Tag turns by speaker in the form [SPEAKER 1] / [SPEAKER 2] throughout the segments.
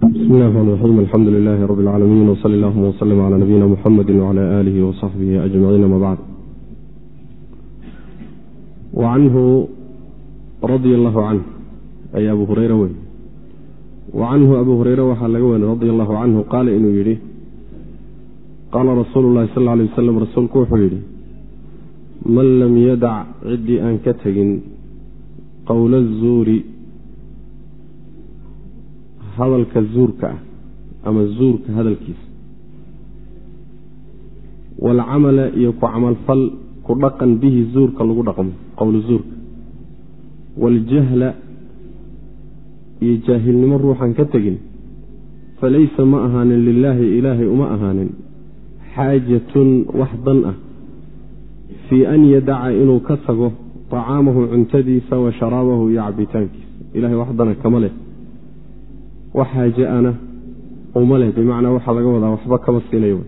[SPEAKER 1] bismi illahi raxmaan raxiim alxamdu lilaahi rabbi alcaalamiin wsali allahuma wslm cala nabiyina muxamedi wcala aalihi wasaxbihi ajmaciin ama bacd wacanhu radia allahu canh ay abu hureyra wey wacanhu abu hureyre waxaa laga weri radia allahu canhu qaala inuu yidhi qaala rasuulu llahi sal alay wasalam rasuulku wuxuu yidhi man lam yadac ciddii aan ka tegin qowla zuuri hadalka zuurka ah ama zuurka hadalkiisa. Waalcamala iyo ku camalfal ku dhaqan bihi zuurka lagu dhaqmo qowlu zuurka. Waaljahla iyo jaahilnimo ruuxan ka tegin falaysa ma ahaanin lilaahi ilaahay uma ahaanin xaajatun wax dan ah fii an yadaca inuu ka tago tacaamahu cuntadiisa wa sharaabahu iyo cabitaankiisa ilahay wax dana kama leh wax xaaje-ana uma leh bimacnaa waxaa laga wadaa waxba kama siinayo.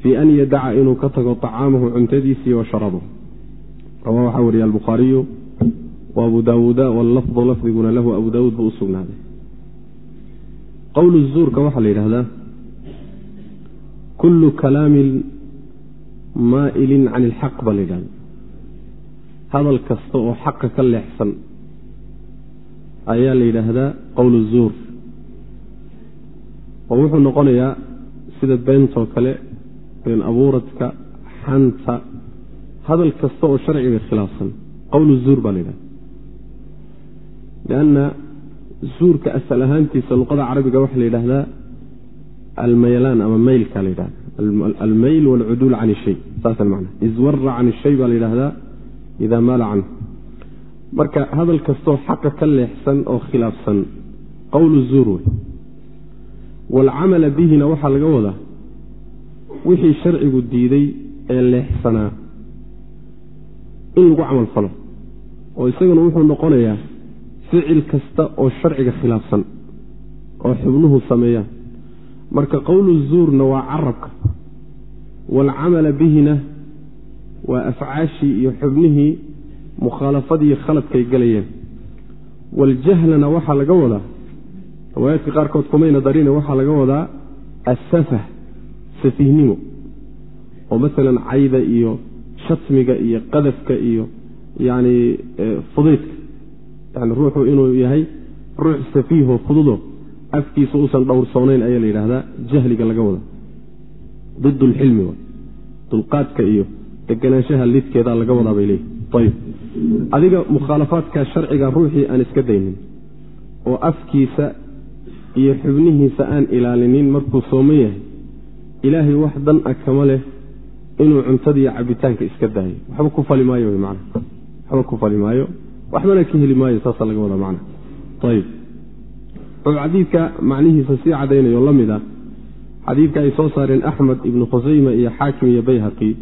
[SPEAKER 1] Fii an yadaca inuu ka tago tacaamahu cuntadiisii wa sharaabahu rawaa waxaa wariye albukhaariyu wa abu daawuuda wallafdu lafdiguna lahu abu daawuud buu u sugnaaday. Qowlu zuurka waxaa la yidhahdaa kullu kalaamin maa'ilin can ilxaq baa la yidhahda hadal kasta oo xaqa ka leexsan ayaa la yidhaahdaa qowlu zuur oo wuxuu noqonayaa sida beentoo kale been abuuradka xanta hadal kasta oo sharciga khilaafsan. Qowlu zuur baa la yidhahda lianna zuurka asal ahaantiisa luqada carabiga waxaa la yidhaahdaa almaylaan ama maylka la yidhahda almayl walcuduul can ishay saasa macna. Iswara can ishay baa la yidhaahdaa idaa maala canhu. Marka hadal kastoo xaqa ka leexsan oo khilaafsan qowlu zuur wey waalcamala bihina waxaa laga wadaa wixii sharcigu diiday ee leexsanaa in lagu camal falo oo isaguna wuxuu noqonayaa ficil kasta oo sharciga khilaafsan oo xubnuhu sameeyaan marka qowlu zuurna waa carabka waalcamala bihina waa afcaashii iyo xubnihii mukhaalafadii khaladkay galayeen. Waaljahlana waxaa laga wadaa riwaayaadka qaarkood kumayna darine waxaa laga wadaa assafah safihnimo oo masalan cayda iyo shatmiga iyo qadafka iyo yacni fudaydka. Yani ruuxu inuu yahay ruux safiiho fududo afkiisa uusan dhowrsoonayn ayaa la yidhaahdaa jahliga laga wada did lxilmi dulqaadka iyo deganaanshaha lidkeeda laga wadaa bay leeyihi adiga mukhaalafaadka sharciga ruuxii aan iska daynin oo afkiisa iyo xubnihiisa aan ilaalinin markuu sooman yahay ilaahay wax dan a kama leh inuu cuntadiiyo cabitaanka iska daayo. Waxba ku fali maayo w man waxba ku fali maayo. Waxbana ka heli maayo saasa laga wadaa macna ayib wuxuu xadiidka macnihiisa sii cadaynayo la mid ah. Xadiidka ay soo saareen axmed ibnu khusayma iyo xaakim iyo bayhaqi.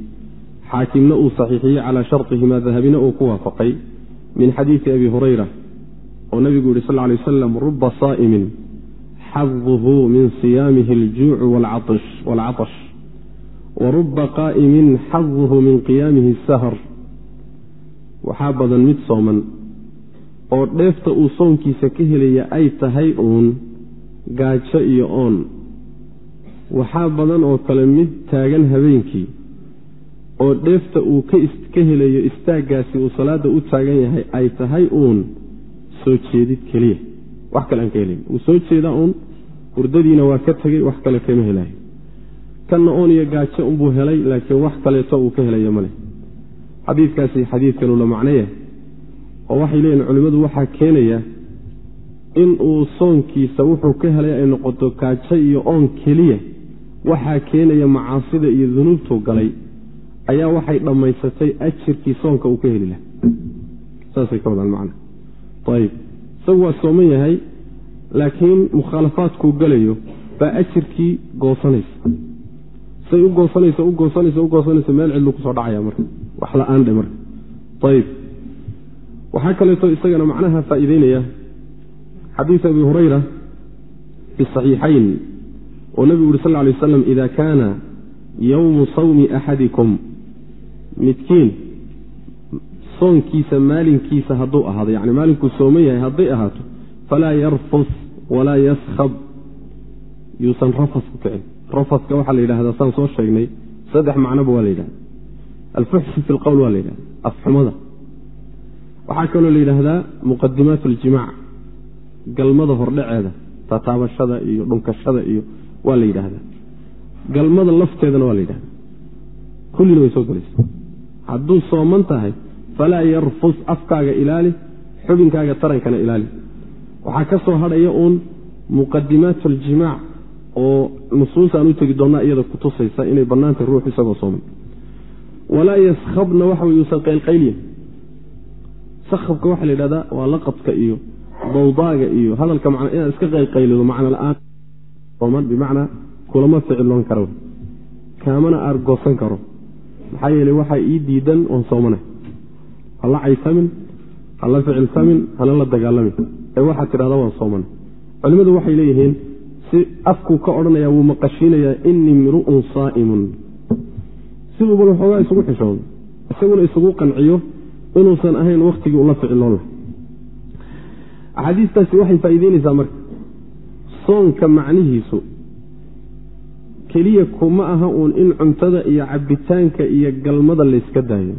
[SPEAKER 1] Xaakimna uu saxiixiyey calaa sharطihima dahabina uu ku waafaqay min xadiidi abi hurayra oo nabigu yihi sal lay wasalam ruba saa'imin xaduhu min siyaamihi aljuucu waalcatash wa ruba qaa'imin xaduhu min qiyaamihi sahar waxaa badan mid sooman oo dheefta uu soonkiisa ka helaya ay tahay uun gaajo iyo oon waxaa badan oo kale mid taagan habeenkii oo dheefta uu ka helayo istaaggaasi uu salaadda u taagan yahay ay tahay uun soo jeedid keliya wax kale aan ka helayn wuu soo jeedaa uun hurdadiina waa ka tegey wax kale kama helayo kanna oon iyo gaajo unbuu helay laakiin wax kaleeto uu ka helayo maleh xadiidkaasi xadiidkanuu la macnaya oo waxay leeyihiin culimmadu waxaa keenaya in uu soonkiisa wuxuu ka helay ay noqoto gaajo iyo oon keliya. Waxaa keenaya macaasida iyo dunuubtuu galay ayaa waxay dhammaysatay ajirkii soonka uu ka heli laha saasay ka wadaan macna ayib isagu waa sooman yahay laakiin mukhaalafaadkuu galayo baa ajirkii goosanaysa. Say u goosanaysa u goosanaysa u goosanaysa meel cidlu ku soo dhacaya marka. Wax la'aan dhe marka. Ayib waxaa kaleeto isagana macnaha faa'iideynaya xadiid abi hurayra fi saxiixayn oo nabigu uri sal lay waslam ida kaana yowmu sawmi axadikum midkiin soonkiisa maalinkiisa hadduu ahaado yani maalinkuu sooman yahay hadday ahaato falaa yarfus walaa yaskhab. Yuusan rafas ku kicin. Rafaska waxaa la yidhahdaa saan soo sheegnay saddex macnoba waa la yidhahda alfuxshu fi lqowl waa la yidhahda afxumada. Waxaa kaloo la yidhaahdaa muqadimaat aljimaac galmada hordhaceeda tataabashada iyo dhunkashada iyo waa la yidhaahdaa. Galmada lafteedana waa la yidhahda kullina way soo gelaysa hadduu sooman tahay falaa yarfus afkaaga ilaali xubinkaaga tarankana ilaali. Waxaa ka soo hadhaya uun muqadimaat aljimaac oo nusuusaan u tegi doonnaa iyada kutusaysa inay bannaantay ruux isagoo sooman walaa yaskhabna waxa wey yuusan qaylqaylyin sakhabka waxaa la yidhahdaa waa laqabka iyo dawdaaga iyo hadalka man inaad iska qaylqaylido macno la'aan sooman bimacnaa kulama ficiloon karo. Kaamana aargoosan karo. Maxaa yeeley waxaa ii diidan oon soomana hala caysamin hala ficilsamin hana la dagaalamin. Ee waxaad tidhahdaa waan soomana culimmadu waxay leeyihiin si afkuu ka odhanaya wuu maqashiinayaa inii mru'un saa'imun. Siduu bal waxoogaa isugu xishoodo isaguna isugu qanciyo inuusan ahayn wakhtigii ula ficiloon lah axaadiistaasi waxay faa'iideynaysaa marka. Soonka macnihiisu keliya kuma aha uun in cuntada iyo cabbitaanka iyo galmada layska daayo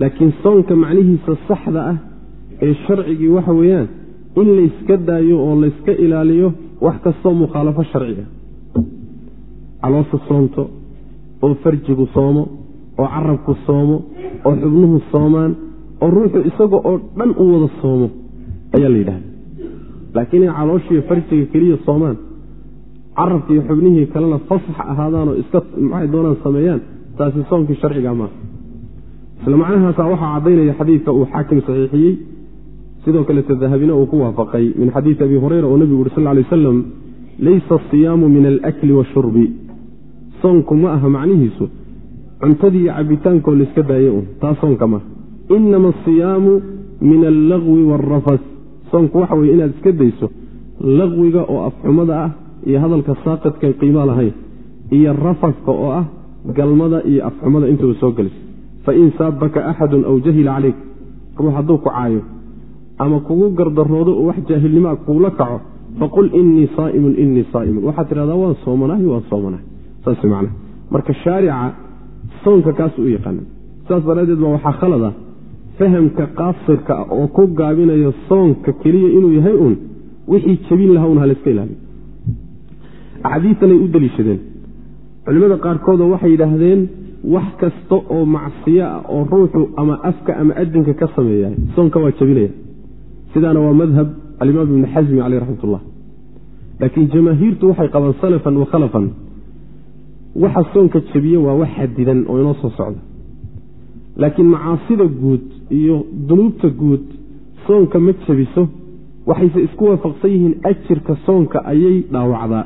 [SPEAKER 1] laakiin soonka macnihiisa saxda ah ee sharcigii waxa weeyaan in layska daayo oo layska ilaaliyo wax kastoo mukhaalafo sharciga caloosha soonto oo farjigu soomo oo carabku soomo oo xubnuhu soomaan oo ruuxu isaga oo dhan u wada soomo ayaa la yidhahda laakiin in calooshiiyo farjiga keliya soomaan carabka iyo xubnihii kalena fasax ahaadaanoo iska maxay doonaan sameeyaan taasi soonkii sharciga maaha isla macnahaasa waxaa caddaynaya xadiidka uu xaakim saxiixiyey. Sidoo kalete dahabina uu ku waafaqay min xadiidi abi hureyra oo nebigu uri sal ly wasalam laysa asiyaamu min alakli washurbi soonku ma aha macnihiisu. Cuntadii iyo cabitaankoo layska daaye un taa soonka maaha inama asiyaamu min allagwi waalrafas soonku waxa weye inaad iska dayso laqwiga oo afxumada ah iyo hadalka saaqidkan qiimaa lahayn iyo rafaska oo ah galmada iyo afxumada intuba soo gelaysa fain saabaka axadun aw jahila calayk ruux hadduu ku caayo ama kugu gardaroodo oo wax jaahilnimaa kuula kaco faqul inii saaimun inii saaimun waxaad tidhahdaa waan soomanahay waan soomanahay saas man marka shaarica soonka kaasuu u yaqaana saas daraaddeed baa waxaa khalada fahamka qaasirka ah oo ku gaabinaya soonka keliya inuu yahay uun wixii jabin lahaa un halayska ilaaliyo axaadiistanay u deliishadeen culimmada qaarkoodoo waxay yidhaahdeen wax kasta oo macsiyo ah oo ruuxu ama afka ama adinka ka sameeya soonka waa jabinaya. Sidaana waa madhab alimaam ibni xasmi caleyh raxmat ullah laakiin jamaahiirtu waxay qabaan salafan wa khalafan. Waxa soonka jabiye waa wax xadidan oo inoo soo socda. Laakiin macaasida guud iyo dunuubta guud soonka ma jabiso. Waxayse isku waafaqsan yihiin ajirka soonka ayay dhaawacdaa.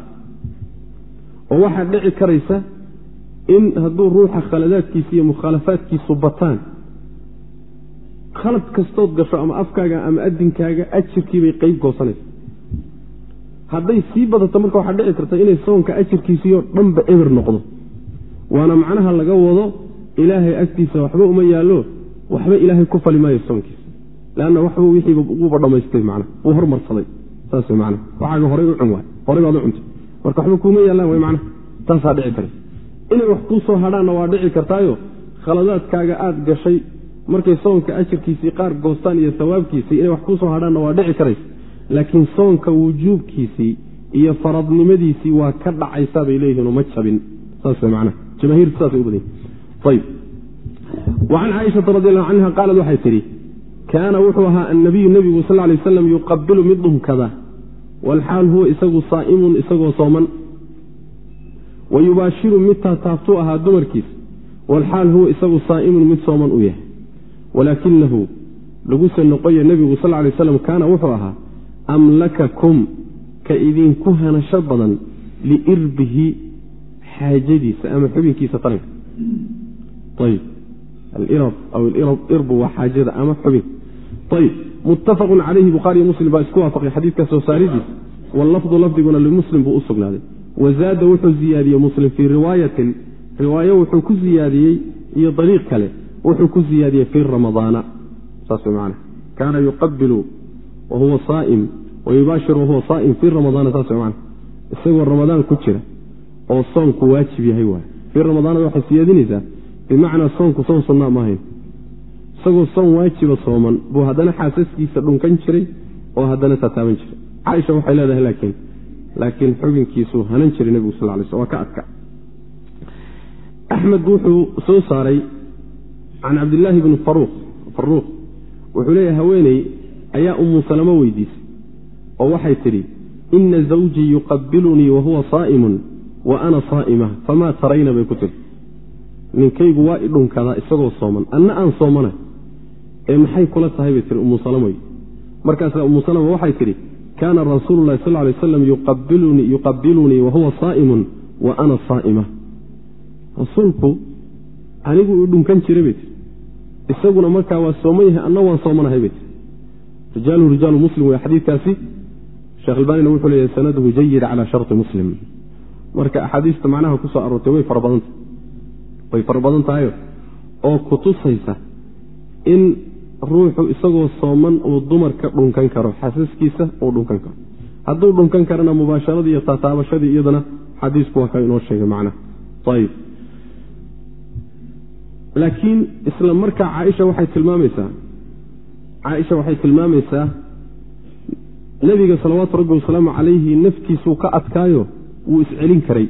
[SPEAKER 1] Oo waxaa dhici karaysa in hadduu ruuxa khaladaadkiisa iyo mukhaalafaadkiisu bataan khalad kastood gasho ama afkaaga ama adinkaaga ajirkiibay qeyb goosanaysa hadday sii badato marka waxaa dhici karta inay soonka ajirkiisiioo dhanba eber noqdo. Waana macnaha laga wado ilaahay agtiisa waxba uma yaallo waxba ilaahay ku fali maayo soonkiisa. Leanna waxba wixiiba wuuba dhammaystay macna wuu hormarsaday. Saas way macna waxaaga horay u cun waay. Horay baad u cuntay. Marka waxba kuuma yaallaan way macna taasaa dhici karaysa inay wax kuu soo hadhaanna waa dhici kartaayo? Khaladaadkaaga aada gashay markay soonka ajirkiisii qaar goostaan iyo sawaabkiisii inay wax kuu soo hadhaanna waa dhici karaysa laakiin soonka wujuubkiisii iyo faradnimadiisii waa ka dhacaysaa bay leeyihiinoo ma jabin. Saas man jamaahiirtu saasay u badan ayb wacan caaishata radi allahu canha qaalad waxay tidhi kaana wuxuu ahaa annabiyu nebigu sal lay waslam yuqabilu mid dhunkada walxaal huwa isagu saa'imun isagoo sooman wa yubaashiru mid taataabtuu ahaa dumarkiisa walxaal huwa isagu saa'imun mid sooman u yahay. Walaakinahu laguse noqoya nebigu sal lay waslam kaana wuxuu ahaa amlakakum ka idinku hanasho badan liirbihi xaajadiisa ama xubinkiisa taranka. Ayb alirab aw irbu waa xaajada ama xubin. Ayb muttafaqun calayhi bukhaariyo muslim baa isku waafaqay xadiidka soo saaridiisa. Wallafdu lafdiguna limuslim buu u sugnaaday wazaada wuxuu ziyaadiyey muslim fii riwaayatin riwaayo wuxuu ku ziyaadiyey iyo dariiq kale wuxuu ku ziyaadiyey fii ramadaana. Saas man kaana yuqabilu wahuwa saaim wayubaashir wahuwa saaim fii ramadaana saas man isagoo ramadaan ku jira oo soonku waajib yahay waay. Fii ramadaanada waxay siyaadinaysaa bimacnaa soonku soon sunnaa ma ahayn. Isagoo soon waajiba sooman buu haddana xaasaskiisa dhunkan jiray oo haddana tataaban jiray. Caaisha waxay leedahay laakiin laakiin xubinkiisuu hanan jiray nebigu sal lay sl waa ka adka. Axmed wuxuu soo saaray can cabdillaahi bni faruuq wuxuu leeyahay haweeney ayaa umu salamo weydiisay oo waxay tidhi ina zawjii yuqabilunii wahuwa saa'imun wa ana saa'ima famaa tarayna bay ku tiri ninkaygu waa i dhunkadaa isagoo sooman anna aan soomana ee maxay kula tahay? bay tii umu salamoy markaasaa umu salama waxay tidhi kaana rasuulu lahi sal lay aslam yuqabilunii wahuwa saa'imun wa ana saa'ima rasuulku anigu ii dhunkan jiray bay tii isaguna markaa waa sooman yahay anna waan soomanahay bay tii rijaalu rijaalu muslim wey xadiidkaasi. Sheekh albanina wuxuu leeyahay sanaduhu jayid calaa sharti muslim. Marka axaadiista macnaha ku soo aroortay way fara badanta way fara badan tahayo. Oo ku tusaysa in ruuxu isagoo sooman uu dumarka dhunkan karo xasaskiisa uu dhunkan karo. Hadduu dhunkan karana mubaasharadii iyo taataabashadii iyadana xadiisku waa ka inoo sheegay macnaha ayib laakiin isla markaa caaisha waxay tilmaamaysaa caaisha waxay tilmaamaysaa nebiga salawaatu rabbi wasalaamu calayhi naftiisuu ka adkaayo wuu iscelin karay.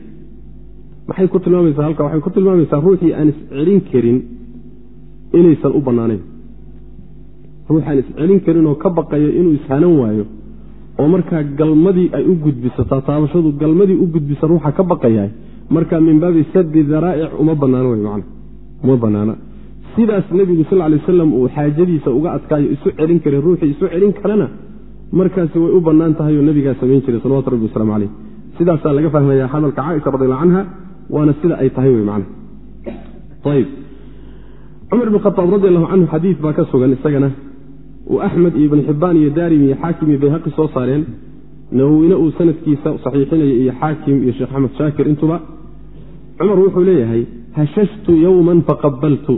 [SPEAKER 1] Maxay ku tilmaamaysaa halka waxay ku tilmaamaysaa ruuxii aan iscelin karin inaysan u bannaanayn ruuxaan iscelin karin oo ka baqayo inuu ishanan waayo oo markaa galmadii ay u gudbiso taataabashadu galmadii u gudbisa ruuxa ka baqayahay markaa min baabi sadi daraa'ic uma macana uma banaana sidaas nebigu sal lay wasalam uu xaajadiisa uga adkaayo isu celin karay ruuxii isu celin karana markaasi way u bannaan tahay oo nebigaa samayn jiray salawatu rabbi waslamu caleyh sidaasaa laga fahmaya hadalka caaisha radiallahu canha waana sida ay tahay wey macana ayb cumar ibn khaaab radi allahu canhu xadiid baa ka sugan isagana uu axmed iyo ibn xibbaan iyo daarim iyo xaakim iyo bayhaqi soo saareen nawowine uu sanadkiisa saxiixinaya iyo xaakim iyo sheekh axmed shaakir. Intuba cumar wuxuu leeyahay hashashtu yowman faqabaltu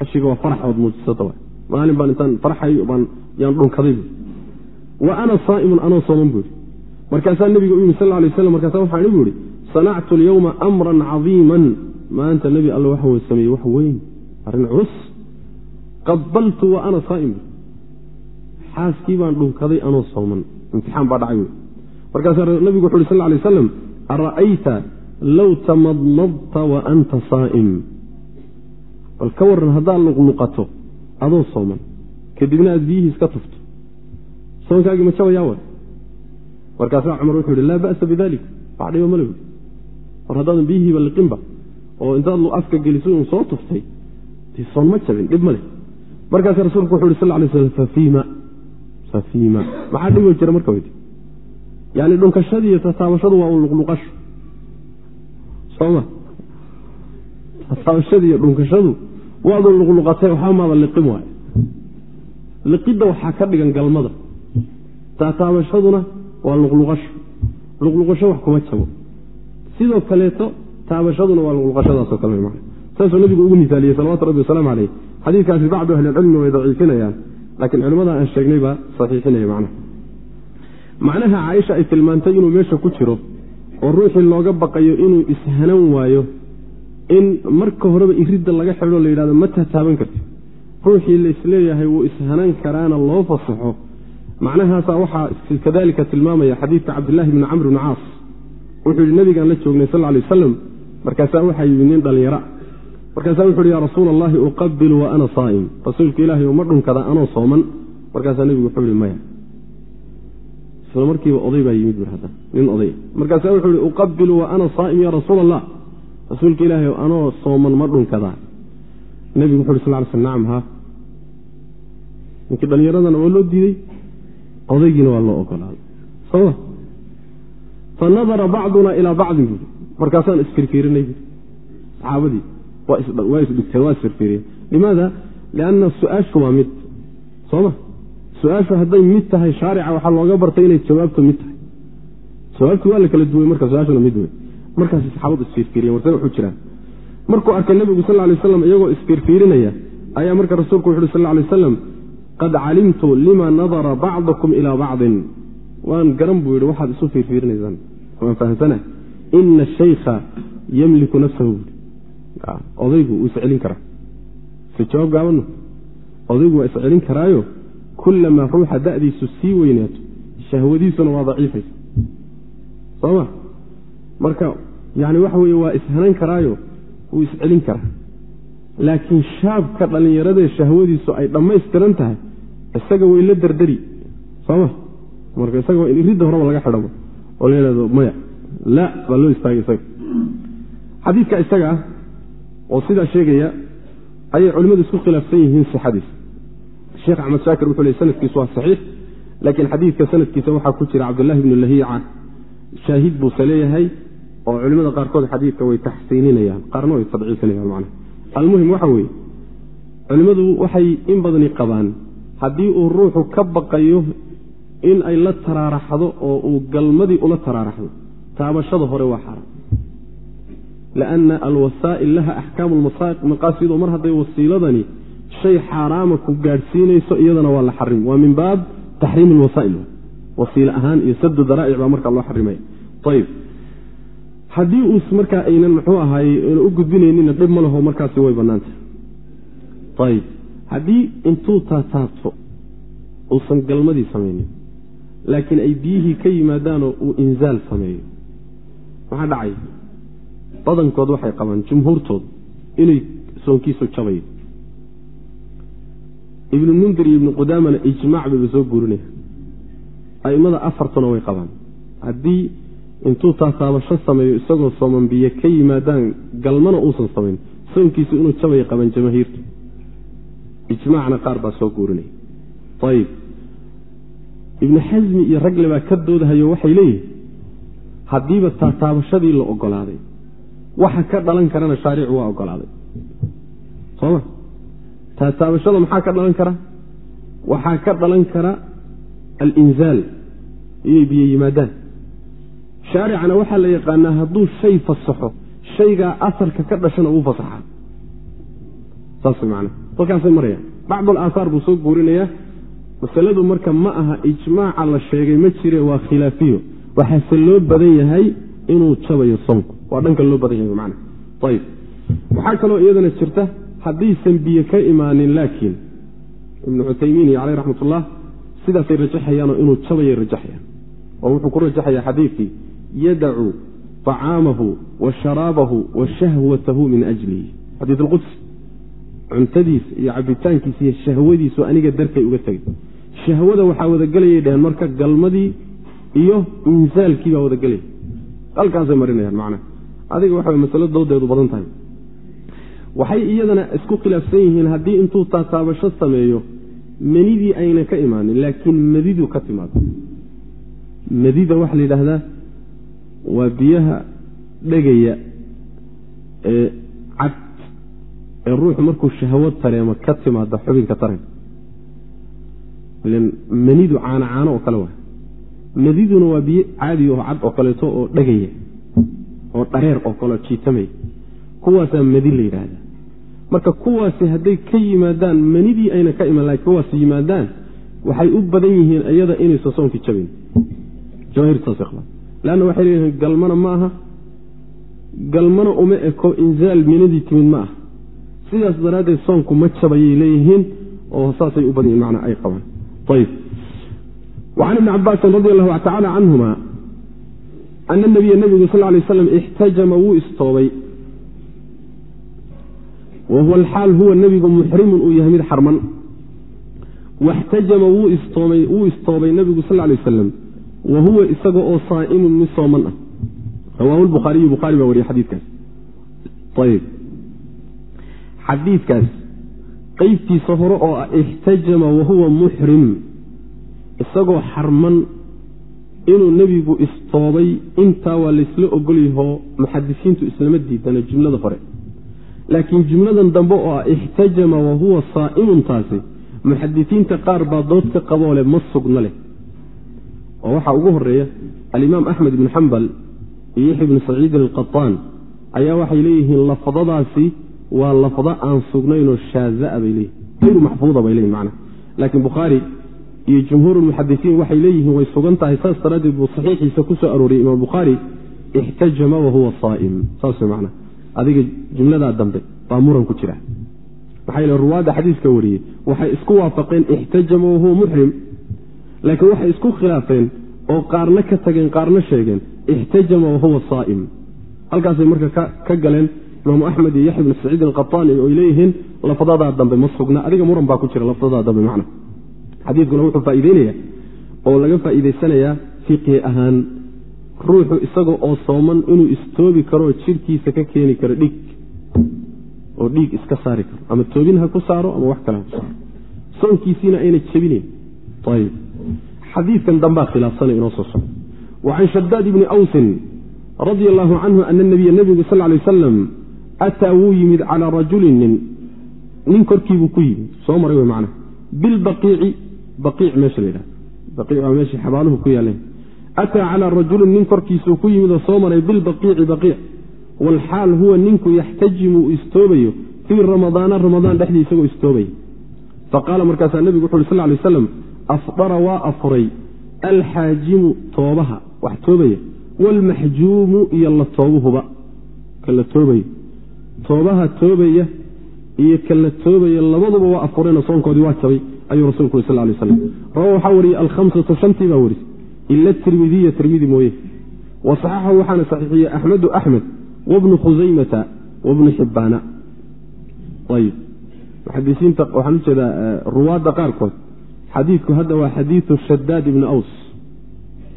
[SPEAKER 1] hashiga waa farax ood muujisata maalin baan intaan farxay baan yaan dhunkaday bu wa ana saa'imun anoo sooman buu yidhi. Markaasaa nebiga u yimi sal lla alay waslam markaasa waxaan igu yidhi sanactu alyowma amran cadiiman. Maanta nebi alle waxaan sameeyey wax weyn arrin culus qabaltu wa ana saa'im. Xaaskii baan dhunkaday anoo sooman. Imtixaan baa dhacay. Markaasaa nebigu wuxu uhi sal lla alay waslam ara'ayta low tamadmadta wa anta saa'im. Bal ka waran haddaad luqluqato adoo sooman kadibna aad biyihii iska tufto. Soonkaagii ma jabayaa markaasaa cumar wuxuu yidhi laa ba'sa bidalik. Wax dhibo male buui war haddaadan biyihiiba liqinba oo intaad afka geliso un soo tuftay soon ma jabin dhib male markaasa rasuulku wuxu yhi sal lay fafiima maxaa dhibo jira marka yani dhunkashadii iyo tataabashadu waa un luqluqasho. Sooma tataabashadii iyo dhunkashadu waadu luqluqatay waxba maada liqin waayo. Liqidda waxaa ka dhigan galmada. Taataabashaduna waa luqluqasho. Luqluqasho wax kuma jabo sidoo kaleeto taabashaduna waa luqluqashadaasoo kale saasuu nabigu ugu misaaliyey salawatu rabbi wasalaamu caleyh xadiidkaasi bacdu ahlicilmi way daciifinayaan laakiin culimmada aan sheegnay baa saxiixinaya macnaha macnaha caaisha ay tilmaantay inuu meesha ku jiro oo ruuxii looga baqayo inuu ishanan waayo in marka horeba iridda laga xidho la yidhahdo ma tataaban karti ruuxii laisleeyahay wuu ishanan karaana loo fasaxo. Macnahaasaa waxaa kadalika tilmaamaya xadiidka cabdilaahi bni camr bni caas. Wuxuu yidhi nabigaan la joognay sal lay wasalam markaasaa waxaa yimid dhallinyara markaasaa wuxu uhi yaa rasuula allahi uqabilu wa ana saa'im. Rasuulka ilaahay uma dhunkada anoo sooman. Markaasaa nebigu wuxuu ihi maya. Isla markiiba oday baa yimid bur hadda nin oday. Markaasaa wuxuu ihi uqabilu wa ana saa'im ya rasuula allah rasuulka ilaahay anoo sooman ma dhunkadaa nebigu wuxu uhi sal ly sl nacam haa ninkii dhallinyaradana waa loo diidey odaygiina waa loo ogolaaday soma fa nadara bacduna ilaa bacdin buui markaasaan isfirfiirinay bu saxaabadii waa isdhigteen waa isfirfiiriyeen limaada? Lianna su'aashu waa mid sooma? Su'aashu hadday mid tahay shaarica waxaa looga bartay inay jawaabtu mid tahay. Jawaabtii waa la kala duway marka su'aashuna mid wey markaas saxaabadu isfiirfiiriyen warse waxu jiraan markuu arkay nebigu sal lay waslam iyagoo isfiirfiirinaya ayaa marka rasuulku wuxu uhi sal lay waslam qad calimtu lima nadara bacdukum ilaa bacdin. Waan garan buu yidhi waxaad isu fiirfiirinaysaan. Waan fahamsana ina shaykha yamliku nafsahu. buui odaygu wuu iscelin karaa si jawaab gaabano odaygu waa iscelin karaayo kullamaa ruuxa da'diisu sii weynaato shahwadiisuna waa daciifaysa. Soo ma? Marka yani waxa weeye waa ishanan karaayo wuu iscelin karaa. Laakiin shaabka dhallinyaradee shahwadiisu ay dhammaystiran tahay isaga way la dardari. Sooma marka isaga waa in iridda horeba laga xidhabo oo la yidhahdo maya. La baa loo istaagay isaga. Xadiidka isaga ah oo sidaa sheegaya ayay culimmadu isku khilaafsan yihiin sixadiisa sheekh axmed shaakir wuxuu ley sanadkiisu waa saxiix laakiin xadiidka sanadkiisa waxaa ku jira cabdullahi bnu lahiica shaahid buuse leeyahay oo culimmada qaarkood xadiidka way taxsiininayaan qaarna way tadciifinayaan macnaha. Almuhim waxa weeye culimmadu waxay in badani qabaan haddii uu ruuxu ka baqayo in ay la taraaraxdo oo uu galmadii ula taraaraxdo taabashada hore waa xaaraan lianna alwasaa'il laha axkaamu maqaasido mar hadday wasiiladani shay xaaraama ku gaadhsiinayso iyadana waa la xarim waa min baab taxriimi alwasaa'il wasiile ahaan iyo sadu daraa'ic baa markaa loo xarimaya ayib haddii uus markaa aynan muxuu ahaay u gudbinaynina dhib ma laho markaasi way bannaanta ayib haddii intuu taataabto uusan galmadii samaynin laakiin ay biyihii ka yimaadaanoo uu inzaal sameeyo maxaa dhacay badankood waxay qabaan jumhuurtood inay soonkiisu jabayo ibnu mundir iyo ibnu qudaamana ijmaac bayba soo guurinaya a'immada afartuna way qabaan. Haddii intuu taataabasho sameeyo isagoo sooman biyo ka yimaadaan galmana uusan samayn soonkiisu inuu jabaya qaban jamaahiirtu ijmaacna qaar baa soo guurinaya ayib ibnu xasmi iyo ragle baa ka doodahayo waxay leeyihiin haddiiba taataabashadii la ogolaaday waxa ka dhalan karana shaaricu waa ogolaaday. Sooma? Taataabashada maxaa ka dhalan kara? Waxaa ka dhalan kara alinzaal iyay biyo yimaadaan. Shaaricana waxaa la yaqaanaa hadduu shay fasaxo shaygaa asarka ka dhashana uu fasaxaa. Saas man halkaasay marayaan. Bacdul aahaar buu soo guurinayaa. Masaladu marka ma aha ijmaaca la sheegay ma jire waa khilaafiyo. Waxaase loo badan yahay inuu jabayo soonku waa dhanka loo badan yahay man ayib waxaa kaloo iyadana jirta haddaysan biyo ka imaanin laakiin ibnu cuthaymiin iyo caleyh raxmat ullah sidaasay rajaxayaanoo inuu jabayay rajaxayaan. Oo wuxuu ku rajaxayaa xadiidkii yadacu طacaamahu wa sharaabahu wa shahwatahu min ajlihi. Xadiid alqudsi cuntadiisa iyo cabitaankiisa iyo shahwadiisu aniga darkay uga tegay shahwada waxaa wadagelayay dheheen marka galmadii iyo insaalkii baa wadagelaya halkaasay marinayaan macnaha adiga waxa masalo doodeedu badan tahay. Waxay iyadana isku khilaafsan yihiin haddii intuu taataabasho sameeyo manidii ayna ka imaanin laakiin madidu ka timaado. Madida waxaa la yidhaahdaa waa biyaha dhegaya ee cad ee ruuxu markuu shahwo tareemo ka timaada xubinka taranka manidu caano caano oo kale waa madiduna waa biyo caadi oo cad oo kaleeto oo dhegaya oo dhareer oo kaleo jiitamaya kuwaasaa madi la yidhaahdaa. Marka kuwaasi hadday ka yimaadaan manidii ayna ka imaan laakiin kuwaas yimaadaan waxay u badan yihiin iyada inaysan soonkii jabayn lanna waxay leeyihiin galmana ma aha. Galmana uma eko inzaal minadii timid ma aha. Sidaas daraaddeed soonku ma jabayay leeyihiin oo saasay u badan yihiin macnaa ay qabaan. Ayb wacan ibni cabaasin radi allahu tacala canhuma ana nabiya nabigu sal lay aslam ixtajama wuu istoobay. Wa huwa alxaal huwa nebigu muxrimun uu yahay mid xarman. Waxtajama wuu istoobay nebigu sal lay wasalam wa huwa isaga oo saa'imun mid sooman ah. Rawaahu lbukhaariyu bukhaari baa wariyey xadiidkaas. Ayb xadiidkaas qeybtiisa hore oo ah ixtajama wahuwa muxrim isagoo xarman inuu nebigu istoobay intaa waa laysla ogolyahoo muxadisiintu islama diidana jumlada hore. Laakiin jumladan dambe oo ah ixtajama wahuwa saa'imun taasi muxadisiinta qaar baa dood ka qaboo leh ma sugna leh. Oo waxaa ugu horreeya alimaam axmed ibnu xambal iyo yaxya ibnu saciidin alqataan ayaa waxay leeyihiin lafdadaasi waa lafdo aan sugnaynoo shaazaa bay leeyihiin ayru maxfuuda bay leeyihiin macna. Laakiin bukhaari iyo jumhuur muxadisiin waxay leeyihiin way sugan tahay saas daraaddeed buu saxiixiisa ku soo arooriyey imaam bukhaari ixtajama wahuwa saa'im saas macnaa adiga jumladaa dambe baa muran ku jira. Maxaa yeele ruwaadda xadiiska wariyey waxay isku waafaqeen ixtajama wahuwa muxrim laakiin waxay isku khilaafeen oo qaarna ka tageen qaarna sheegeen ixtajama wahuwa saa'im halkaasay marka ka galeen imaamu axmed iyo yaxya bnu saciid alqataani oy leeyihiin lafdadaa dambe ma sugna. Adiga muran baa ku jira lafdadaa dambe macna xadiidkuna wuxuu faa'iideynaya oo laga faa'iidaysanayaa fiqhi ahaan. Ruuxu isaga oo sooman inuu istoobi karoo jidhkiisa ka keeni karo dhiig oo dhiig iska saari karo ama toobin ha ku saaro ama wax kale ha ku saaro. Soonkiisiina ayna jebinayn. Ayb xadiidkan dambaa khilaafsanay inoo soo socdo. Wa can shadaad ibni awsin radia allahu canhu ana nabiya nebigu sal lay wasalam ataa wuu yimid calaa rajulin nin nin korkiibuu ku yimid. Soo maray wey macnaha. Bilbaqiici xabaaluhu ku yaaleen ataa calaa rajulin nin korkiisuu ku yimid oo soo maray bilbaqiici baqiic walxaal huwa ninku yaxtajimu uu istoobayo fii ramadaana ramadaan dhexdii isagoo istoobaya faqaala markaasaa nebigu wuxu uri sal lay aslam afdara waa afuray alxaajimu toobaha. Wax toobaya. Waalmaxjuumu iyo la toobuhuba. Ka la toobayo toobaha toobaya iyo ka la toobaya labaduba waa afureenoo soonkoodii waa jabay ayuu rasulku sal lay aslam rawa waxaa wariyey alhamsatu shantii baa warisay ila tirmidiya tirmidi mooye. Wa saxaxahu waxaana saxiixiyey axmedu axmed wabnu khusaymata wabnu xibbaana ayb muxadisiinta waxaan u jeedaa ruwaadda qaarkood. Xadiidku hadda waa xadiidu shadaad ibni aws.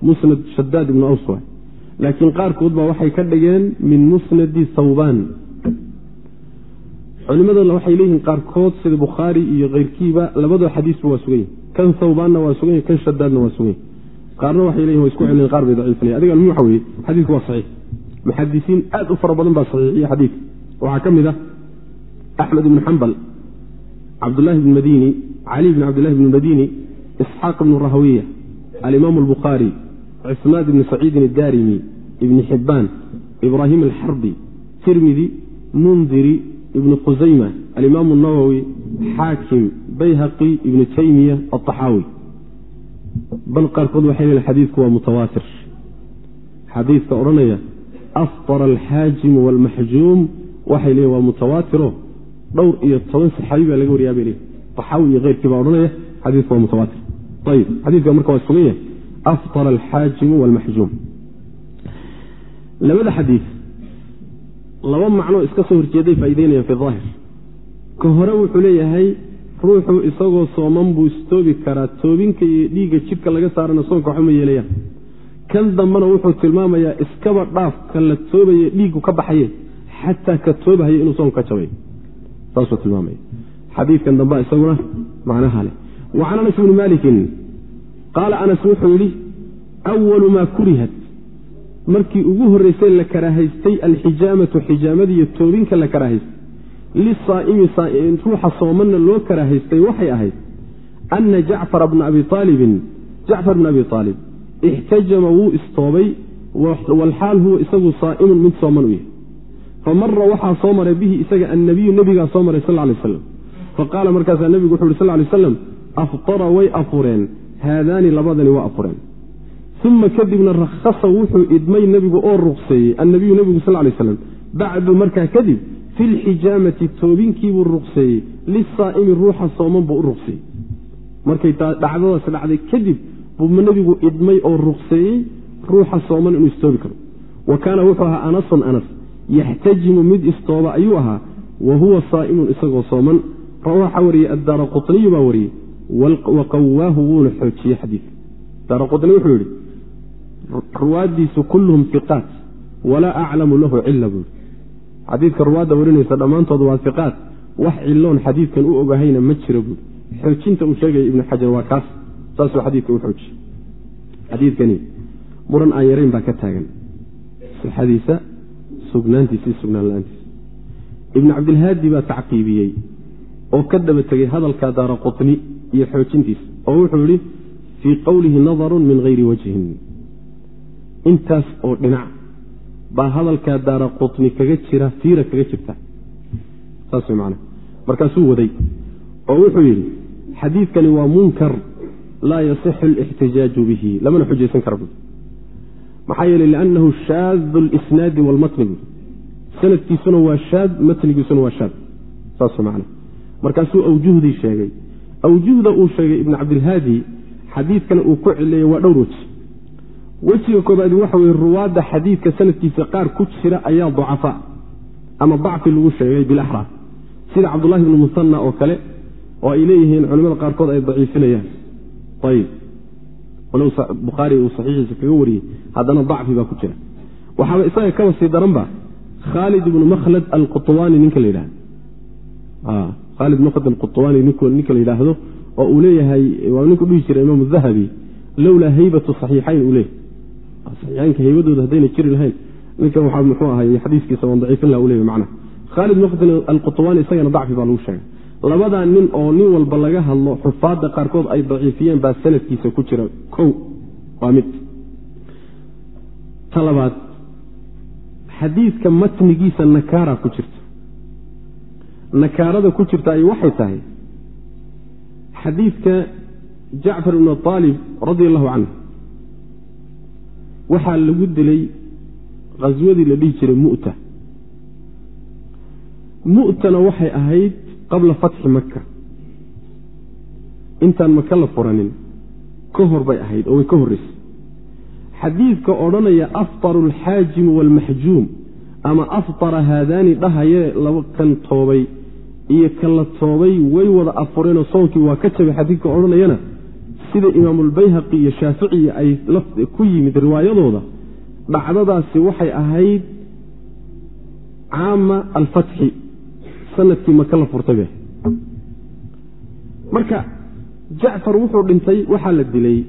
[SPEAKER 1] Musnad shadaad ibni aws waay. Laakiin qaarkood baa waxay ka dhigeen min musnadi thawbaan culimadana waxay leeyihiin qaarkood sida bukhaari iyo keyrkiiba labadoo xadiisba waa sugan yihiin kan thawbaanna waa sugan yahi kan shadaadna waa sugan yahi qaarna waxay leyihin way isku celin qaar bay daciifinayan adiga almuhim waxa weeye xadiidku waa saxiix. Muxadisiin aad u fara badan baa saxiixiya xadiidka waxaa ka mid ah axmed ibnu xambal cabdulahi bn madini cali bn cabdillahi bn madini isxaaq ibnu rahwiya alimaam albukhaari cismaad ibni saciidin addarimi ibni xibbaan ibraahim alxarbi tirmidi mundiri ibnu qusayma alimaam nawowi xaakim bayhaqi ibnu taymiya aaxaawi bal qaarkood waxay leein xadiidku waa mutawaatir. Xadiidka odhanaya afqara alxaajimu waalmaxjuum waxay leeyiin waa mutawaatiro dhowr iyo toban saxaabi baa laga wariyaa bay leeyiin axaawi iyo keyrkii baa odhanaya xadiidku waa mutawaatir. Ayib xadiidka marka waa isugan yahay afqara alxaajimu waalmaxjuum labada xadiid laba macnoo iska soo horjeeday faa'ideynayaan fi aahir ka hore wuxuu leeyahay ruuxu isagoo sooman buu istoobi karaa toobinka iyo dhiigga jidhka laga saarana soonka waxuma yeelayaan. Kan dambena wuxuu tilmaamayaa iskaba dhaaf ka la toobaye dhiiggu ka baxaye xataa ka toobahaya inuu soonka ka jabay. Saasuu tilmaamaya xadiidkan damba isaguna macnaha leh. Wa can anas bni maalikin qaala anas wuxuu yidhi awalu maa kurihat markii ugu horreysay la karaahaystay alxijaamatu xijaamadiiyo toobinka la karaahaystay lisaa'imi ruuxa soomanna loo karaahaystay waxay ahayd ana jacfara bna abi aalibin jacfar bna abi aalib ixtajama wuu istoobay walxaal huwa isagu saa'imun mid sooman u yahay. Famara waxaa soo maray bihi isaga annabiyu nebigaa soo maray sal lay aslam faqaala markaasaa nebigu wuxu uhi sal lay aslam aftara way afureen haadaani labadani waa afureen uma kadibna rakhasa wuxuu idmay nebigu oo ruqseeyey annabiyu nebigu sal lay slam bacdu markaa kadib fi lxijaamati toobinkiibuu ruqseeyey lisaa'imi ruuxa sooman buu u ruqseeyey markay dhacdadaas dhacday kadib buu nebigu idmay oo ruqseeyey ruuxa sooman inuu istoobi karo wa kaana wuxuu ahaa anasun anas yaxtajimu mid istooba ayuu ahaa wa huwa saa'imun isagoo sooman waxaa wariyey addaara quطniyu baa wariyey wa qawaahu wuuna xoojiyey xadiidka daara quطni wuxuu yidhi ruwaaddiisu kulluhum iqaat walaa aclamu lahu cila buu yidhi. Xadiidka ruwaadda warinaysa dhammaantood waa iqaat wax ciloon xadiidkan u ogahayna ma jira buui xoojinta uu sheegaya ibnu xajar waa kaas saasuu xadiidka u xoojiyey. Xadiidkani muran aan yarayn baa ka taagan. Sixadiisa sugnaantiisa iyo sugnaan la'aantiisa. Ibnu cabdilhaadi baa tacqiibiyey oo ka daba tegey hadalka daara quطni iyo xoojintiisa oo wuxuu yihi fii qowlihi nadarun min hayri wajhin intaas oo dhinac. Baa hadalkaa daara quطni kaga jira fiira kaga jirta. Saas macana markaasuu waday oo wuxuu yidhi xadiidkani waa munkar laa yasixu alixtijaaju bihi. Lamana xujaysan kara bui maxaa yeeley liannahu shaadu lisnaadi walmatni bui sanadkiisuna waa shaad matnigiisuna waa shaad. Saas man markaasuu awjuhdii sheegay. Awjuhda uu sheegay ibn cabdilhaadi xadiidkana uu ku cileeyey waa dhowr weji wejiga koobaadi waxa weye ruwaadda xadiidka sanadkiisa qaar ku jira ayaa ducafa ama dacfi lagu sheegay bilaxra sida cabdullahi bnu musanna oo kale oo ay leeyihiin culimada qaarkood ay daciifinayaan. Ayib. Walow bukhaari uu saxiixiisa kaga wariyey haddana dacfi baa ku jira. Waxaaba isaga kaba sii daranba khaalid ibnu makhlad alquطwaani ninka la yidhahdo khaalid makhlad alquطwaani ninka la yidhaahdo oo uu leeyahay waa ninku dhihi jira imaam dahabi lowlaa haybatu saxiixayn uu leeyahy saxiixaynka haybadooda haddayna jiri lahayn ninkan waxaa muxuu ahay xadiiskiisa waan daciifin laha u leeyahy macna. Khaalid makhlad alquطwaani isagana dacfi baa lagu sheegay. Labadaa nin oo nin walba laga hadlo xufaadda qaarkood ay daciifiyeen baa sanadkiisa ku jira kow. Waa mid. Ta labaad xadiidka matnigiisa nakaara ku jirta. Nakaarada ku jirta ay waxay tahay xadiidka jacfar ibnu aalib radi allahu canhu waxaa lagu dilay khaswadii la dhihi jiray mu'ta. Mu'tana waxay ahayd qabla fatxi maka intaan maka la furanin ka hor bay ahayd oo way ka horreysay. Xadiidka odhanaya aftaru alxaajimu waalmaxjuum ama aftara haadaani dhahayee laba kan toobay iyo kan la toobay way wada afureenoo soonkii waa ka jabay xadiidka odhanayana sida imaamulbayhaqi iyo shaaficiyi ay ku yimid riwaayadooda dhacdadaasi waxay ahayd caama alfatxi sannadkii maka la furtay marka jacfar wuxuu dhintay waxaa la dilay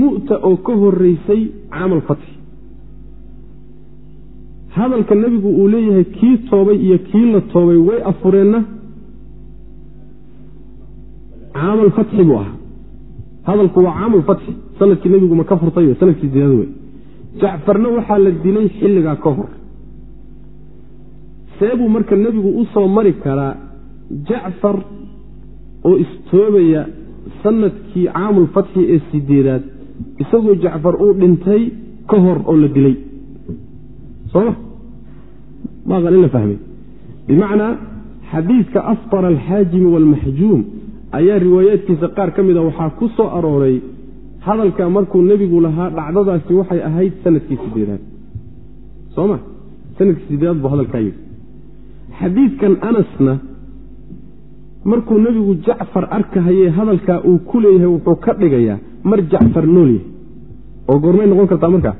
[SPEAKER 1] mu'ta oo ka horeysay caama alfatxi hadalka nebigu uu leeyahay kii toobay iyo kii la toobay way afureenna caama alfatxi buu ahaa hadalku waa caama alfatxi sannadkii nebigu ma ka furtay sannadkii sidaad wey jacfarna waxaa la dilay xilligaa ka hor. Seebuu marka nebigu u soo mari karaa jacfar oo istoobaya sannadkii caamulfatxi ee sideedaad isagoo jacfar uu dhintay ka hor oo la dilay. Sooma maaqan in la fahmay. Bimacnaa xadiidka aftara alxaajimi waalmaxjuum ayaa riwaayaadkiisa qaar ka mida waxaa ku soo arooray hadalka markuu nebigu lahaa dhacdadaasi waxay ahayd sannadkii sideedaad. Sooma sannadkii sideedaad buu hadalkaa yidhi. Xadiidkan anasna markuu nebigu jacfar arkahayee hadalkaa uu ku leeyahay wuxuu ka dhigayaa mar jacfar nool yahay. Oo goormay noqon kartaa markaa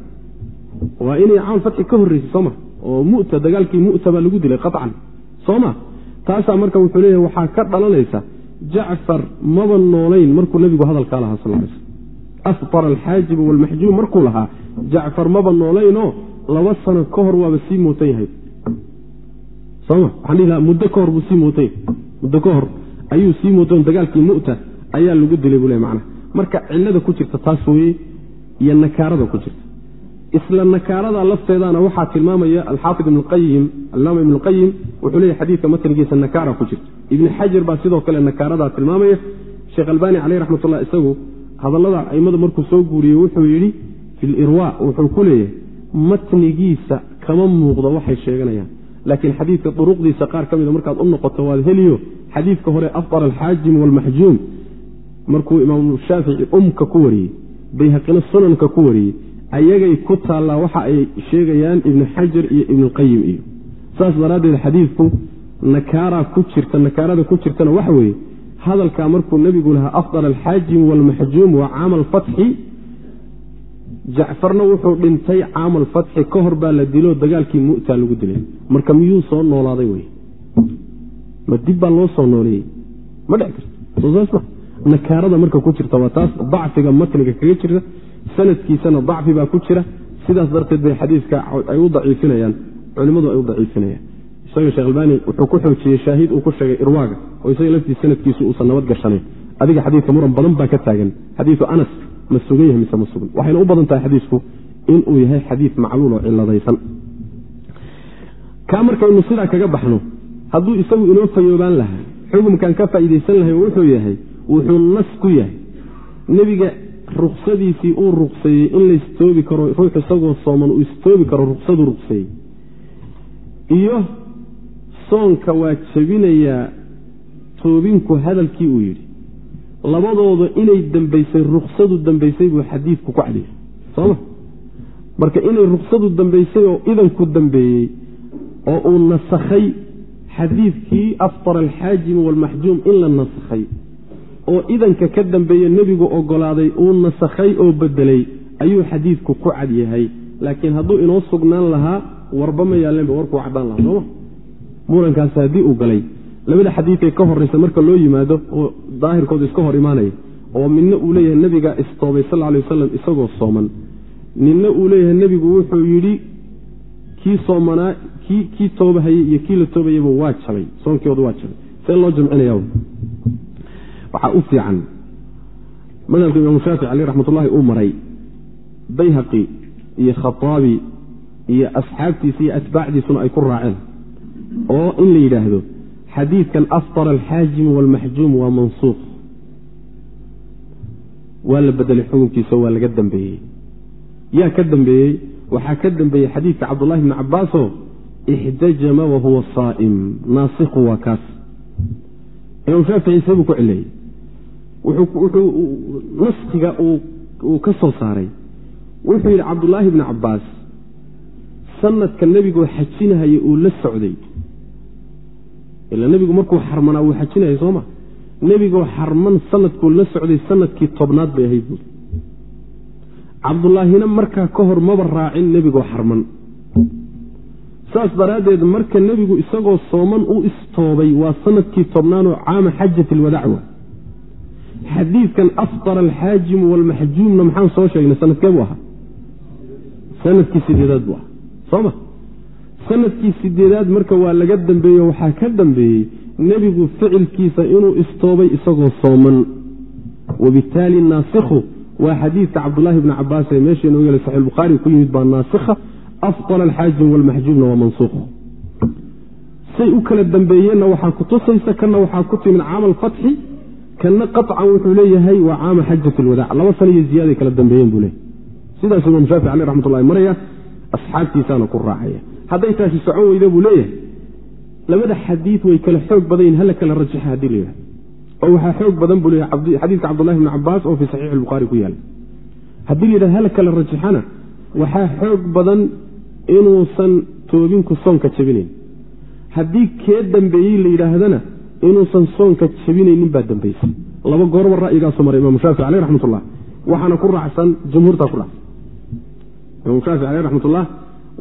[SPEAKER 1] waa inay camal fatxi ka horreysay sooma oo mu'ta dagaalkii mu'ta baa lagu dilay qaطcan sooma taasaa marka wuxuu leeyahay waxaa ka dhalanaysa jacfar maba noolayn markuu nebigu hadalkaa lahaa sal l afطara alxaajibu waalmaxjuum markuu lahaa jacfar maba noolaynoo laba sano ka hor waaba sii mootan yahay. Soma waxaan dhihi lahaa muddo ka hor buu sii mootay muddo ka hor ayuu sii mootay dagaalkii mu'ta ayaa lagu dilay buu le macnaha. Marka cillada ku jirta taas weeye iyo nakaarada ku jirta. Isla nakaarada lafteedana waxaa tilmaamaya alxaafid ibn allaama ibn qayim wuxuu leeyahy xadiidka matnigiisa nakaara ku jirta ibni xajar baa sidoo kale nakaaradaa tilmaamaya. Sheekh albani caleyh raxmatullah isagu hadallada aimada markuu soo guuriyey wuxuu yidhi fi lirwa wuxuu ku leeyahay matnigiisa kama muuqdo waxay sheeganayaan. Laakiin xadiidka duruqdiisa qaar ka mida markaad u noqoto waad heliyo xadiidka hore afطar alxaajim waalmaxjuum markuu imaamu shaafici umka ku wariyey bayhaqina sunanka ku wariyey ayagay ku taallaa waxa ay sheegayaan ibnu xajar iyo ibnuqayim iyo. Saas daraaddeed xadiidku nakaaraa ku jirta nakaarada ku jirtana waxa weeye hadalkaa markuu nebigu lahaa afdal alxaajim waalmaxjuum waa caama alfatxi jacfarna wuxuu dhintay caama alfatxi ka hor baa la dilo dagaalkii mu'ta lagu dilay. Marka miyuu soo noolaaday wey ma dib baa loo soo nooleeyey ma dhec karto. Nakaarada marka ku jirta waa taas dacfiga matniga kaga jirta sanadkiisana dacfi baa ku jira. Sidaas darteed bay xadiidka ay u daciifinayaan culimmadu ay u daciifinayaan isaga sheekh albani wuxuu ku xoojiyey shaahid uu ku sheegay irwaaga oo isaga laftiis sanadkiisu uusan nabad gashanayn adiga xadiidka muran badan baa ka taagan. Xadiidu anas ma sugan yahay mise ma sugan. Waxayna u badan tahay xadiisku inuu yahay xadiid macluul oo ciladaysan. Kaa markaynu sidaa kaga baxno hadduu isagu inoo fayoobaan lahaa xukumkan ka faa'iidaysan lahay wuxuu yahay wuxuu nas ku yahay. Nebiga ruksadiisii uu rukseeyey in la istoobi karo ruux isagoo sooman uu istoobi karo ruksaduu rukseeyey iyo soonka waa jebinayaa toobinku hadalkii uu yidhi labadooda inay dambaysay ruksadu dambaysay buu xadiidku ku cadiyay sooma marka inay ruksadu dambaysay oo idanku dambeeyey oo uu nasakhay xadiidkii aftar alxaajimu waalmaxjuum in la nasakhay oo idanka ka dambeeye nebigu ogolaaday uu nasakhay oo bedelay ayuu xadiidku ku cad yahay laakiin hadduu inoo sugnaan lahaa warba ma yaallenba warkuu caddaan lahaa. Sooma murankaasi haddii uu galay. Labada xadiidee ka horraysa marka loo yimaado oo daahirkooda iska hor imaanaya oo midna uu leeyahay nebigaa istoobay sal alay wasalam isagoo sooman. Ninna uu leeyahay nebigu wuxuu yidhi kii soomanaa kii toobahayey iyo kii la toobayaba waa jabay. Soonkooda waa jabay. See loo jamcinaya waxaa u fiican. Madhabka imaamu shaafici caleyh raxmatullahi uu maray bayhaqi iyo khataabi iyo asxaabtiisa iyo atbaacdiisuna ay ku raaceen oo in la yidhaahdo xadiidkan aftara alxaajimu waalmaxjuum waa mansuuq waa la bedelay xukunkiisa waa laga dambeeyey. Yaa ka dambeeyey waxaa ka dambeeyey xadiidka cabdullahi bni cabbaasoo ixtajama wahuwa saa'im. Naasikhu waa kaas. Imaam shaafici isabuu ku cileeyey naskiga uu ka soo saaray. Wuxuu yidhi cabdullaahi bni cabbaas sanadka nebigoo xajinahaya uu la socday ila nebigu markuu xarmanaa wuu xajinaya sooma nebigoo xarman sanadkuu la socday sannadkii tobnaad bay ahayd buuri cabdullaahina markaa ka hor maba raacin nebigoo xarman. Saas daraaddeed marka nebigu isagoo sooman u istoobay waa sannadkii tobnaanoo caama xajat ilwadaac wa xadiidkan aftara alxaajimu waalmaxjuumna maxaan soo sheegnay sanadkee buu ahaa? Sanadkii sideedaad buu ahaa. Sooma sannadkii sideedaad marka waa laga dambeeyo waxaa ka dambeeyey nebigu ficilkiisa inuu istoobay isagoo sooman. Wabitaali naasikhu waa xadiidka cabdulaahi bni cabaas ee meesha inoo yeelay saxi bukhaari ku yimid baa naasikha afdal alxaajim walmaxjuubna waa mansuuq. Say u kala dambeeyeenna waxaa ku tusaysa kanna waxaa ku timid caamal fatxi kanna qaطcan wuxuu leeyahay waa caama xajat lwadaac laba sana iyo ziyaaday kala dambeeyeen buu leeyahy sidaasuu imaam shaafici aleh raxmatullahi maraya asxaabtiisaana ku raacaya hadday taasi socon weyda buu leeyahay. Labada xadiid way kala xoog badan yihiin hala kala rajaxa haddii la yidhahdo oo waxaa xoog badan buu leeyahay xadiidka cabdullahi bni cabaas oo fii saxiixi lbukhaari ku yaalla haddii la yidhahdo hala kala rajaxana waxaa xoog badan inuusan toobinku soonka jabinayn. Haddii kee dambeeyey la yidhaahdana inuusan soonka jabinaynin baa dambaysay laba goorba ra'yigaasu maray imaamu shaafici aleyh raxmatullah. Waxaana ku raacsan jumhuurtaa ku raacsan. Imaamu shaafici aleyh raxmatullah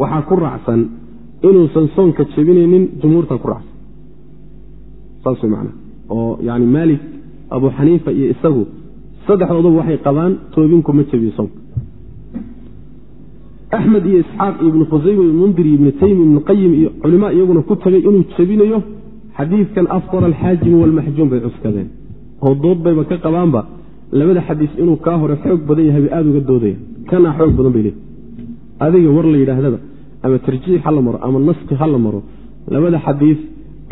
[SPEAKER 1] waxaa ku raacsan inuusan soonka jabinaynin jumhuurtaa ku raacsan. Saas macnaa. Oo yani maalik abu xaniifa iyo isagu saddexdooduba waxay qabaan toobinku ma jabiyo soonka. Axmed iyo isxaaq iyo ibnu khusayma iyo mundir iyo ibnu taymi ibnu qayim iyo culimaa iyaguna ku tagay inuu jabinayo xadiidkan afdar alxaajimu walmaxjuum bay cuskadeen. Oo dood bayba ka qabaanba labada xadiis inuu kaa hore xoog badan yahay bay aada uga doodaya kanaa xoog badan bay leeyihi adiga war la yidhaahdaba ama tarjiix ha la maro ama naski ha la maro. Labada xadiis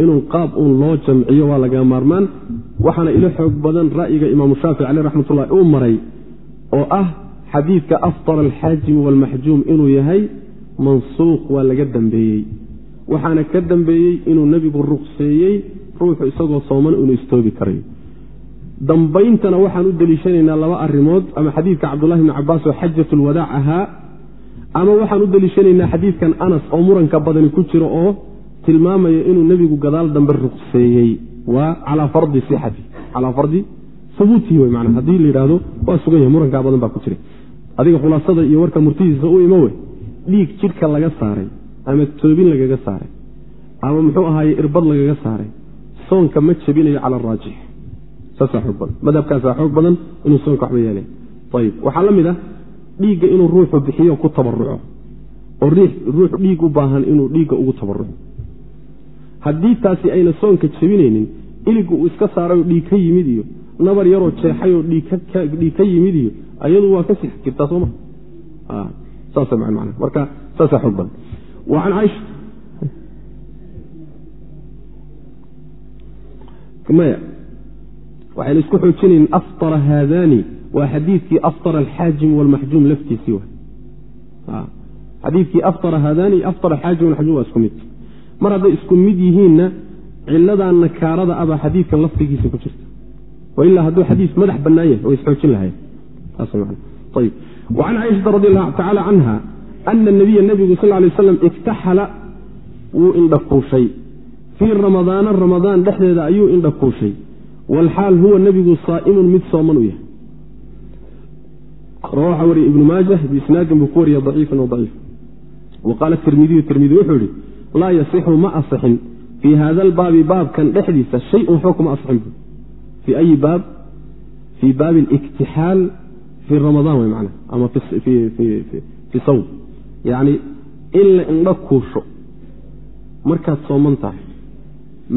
[SPEAKER 1] inuu qaab uun loo jamciyo waa laga maarmaan. Waxaana ilo xoog badan ra'yiga imaamu shaafici caleyh raxmatullahi uu maray oo ah xadiidka afdara alxaajimu walmaxjuum inuu yahay mansuuq waa laga dambeeyey. Waxaana ka dambeeyey inuu nebigu ruqseeyey ruuxu isagoo sooman inuu istoobi karayo dambayntana waxaan u deliishanaynaa laba arrimood ama xadiidka cabdullahi bni cabaas oo xajat lwadaac ahaa ama waxaan u deliishanaynaa xadiidkan anas oo muranka badani ku jiro oo tilmaamaya inuu nebigu gadaal dambe ruqseeyey. Waa calaa fardi sixati. Calaa fardi sabuutihi wey manaa haddii la yidhaahdo waa sugan yahay. Murankaa badan baa ku jira. Adiga khulaasada iyo warka murtidiisa u imo wey. Dhiig jidhka laga saaray ama toobin lagaga saaray ama muxuu ahaaye irbad lagaga saaray. Soonka ma jabinayo cala araajix saasaa xoog badan. Madhabkaasaa xoog badan inuu soonka waxba yeelen ayib waxaa la mid ah dhiigga inuu ruuxu bixiyo ku tabaruco oo ruux dhiig u baahan inuu dhiigga ugu tabaruco haddii taasi ayna soonka jabinaynin iligga uu iska saarayoo dhiig ka yimid iyo nabar yaroo jeexayoo dhiig ka yimid iyo ayadu waa ka six jirtaa saasa man marka saasaa xoog badan maya waxayna isku xoojinayn aftara haadani waa xadiidkii aftara alxaajim walmaxjuum laftiisii wa xadiidkii aftara haadaani aftara xaajim walmaxjuum waa isku mid. Mar hadday isku mid yihiinna ciladaa nakaarada abaa xadiidkan lafdigiisa ku jirta. Wailaa hadduu xadiis madax bannaan yahay way isxoojin lahayen ayb wacan caaishata radi allahu tacala canha ana nabiya nabigu sal lay waslam iktaxala wuu indhakuushay. Fii ramadaana ramadaan dhexdeeda ayuu indhakuushay. Walxaal huwa nebigu saa'imun mid sooman u yahay waxaa wariya ibnu maajah biisnaadin buu ku wariya daciifan waciif wa qaala tirmidiyu tirmidi wuxuu yihi laa yasixu ma asixin. Fii hada albaabi baabkan dhexdiisa shayun waxba kuma asixin bu fii ayi baab fii baabi aliktixaal fii ramadaan wey macnaha ama fi sawm. Yacni in la indho kuusho markaad sooman tahay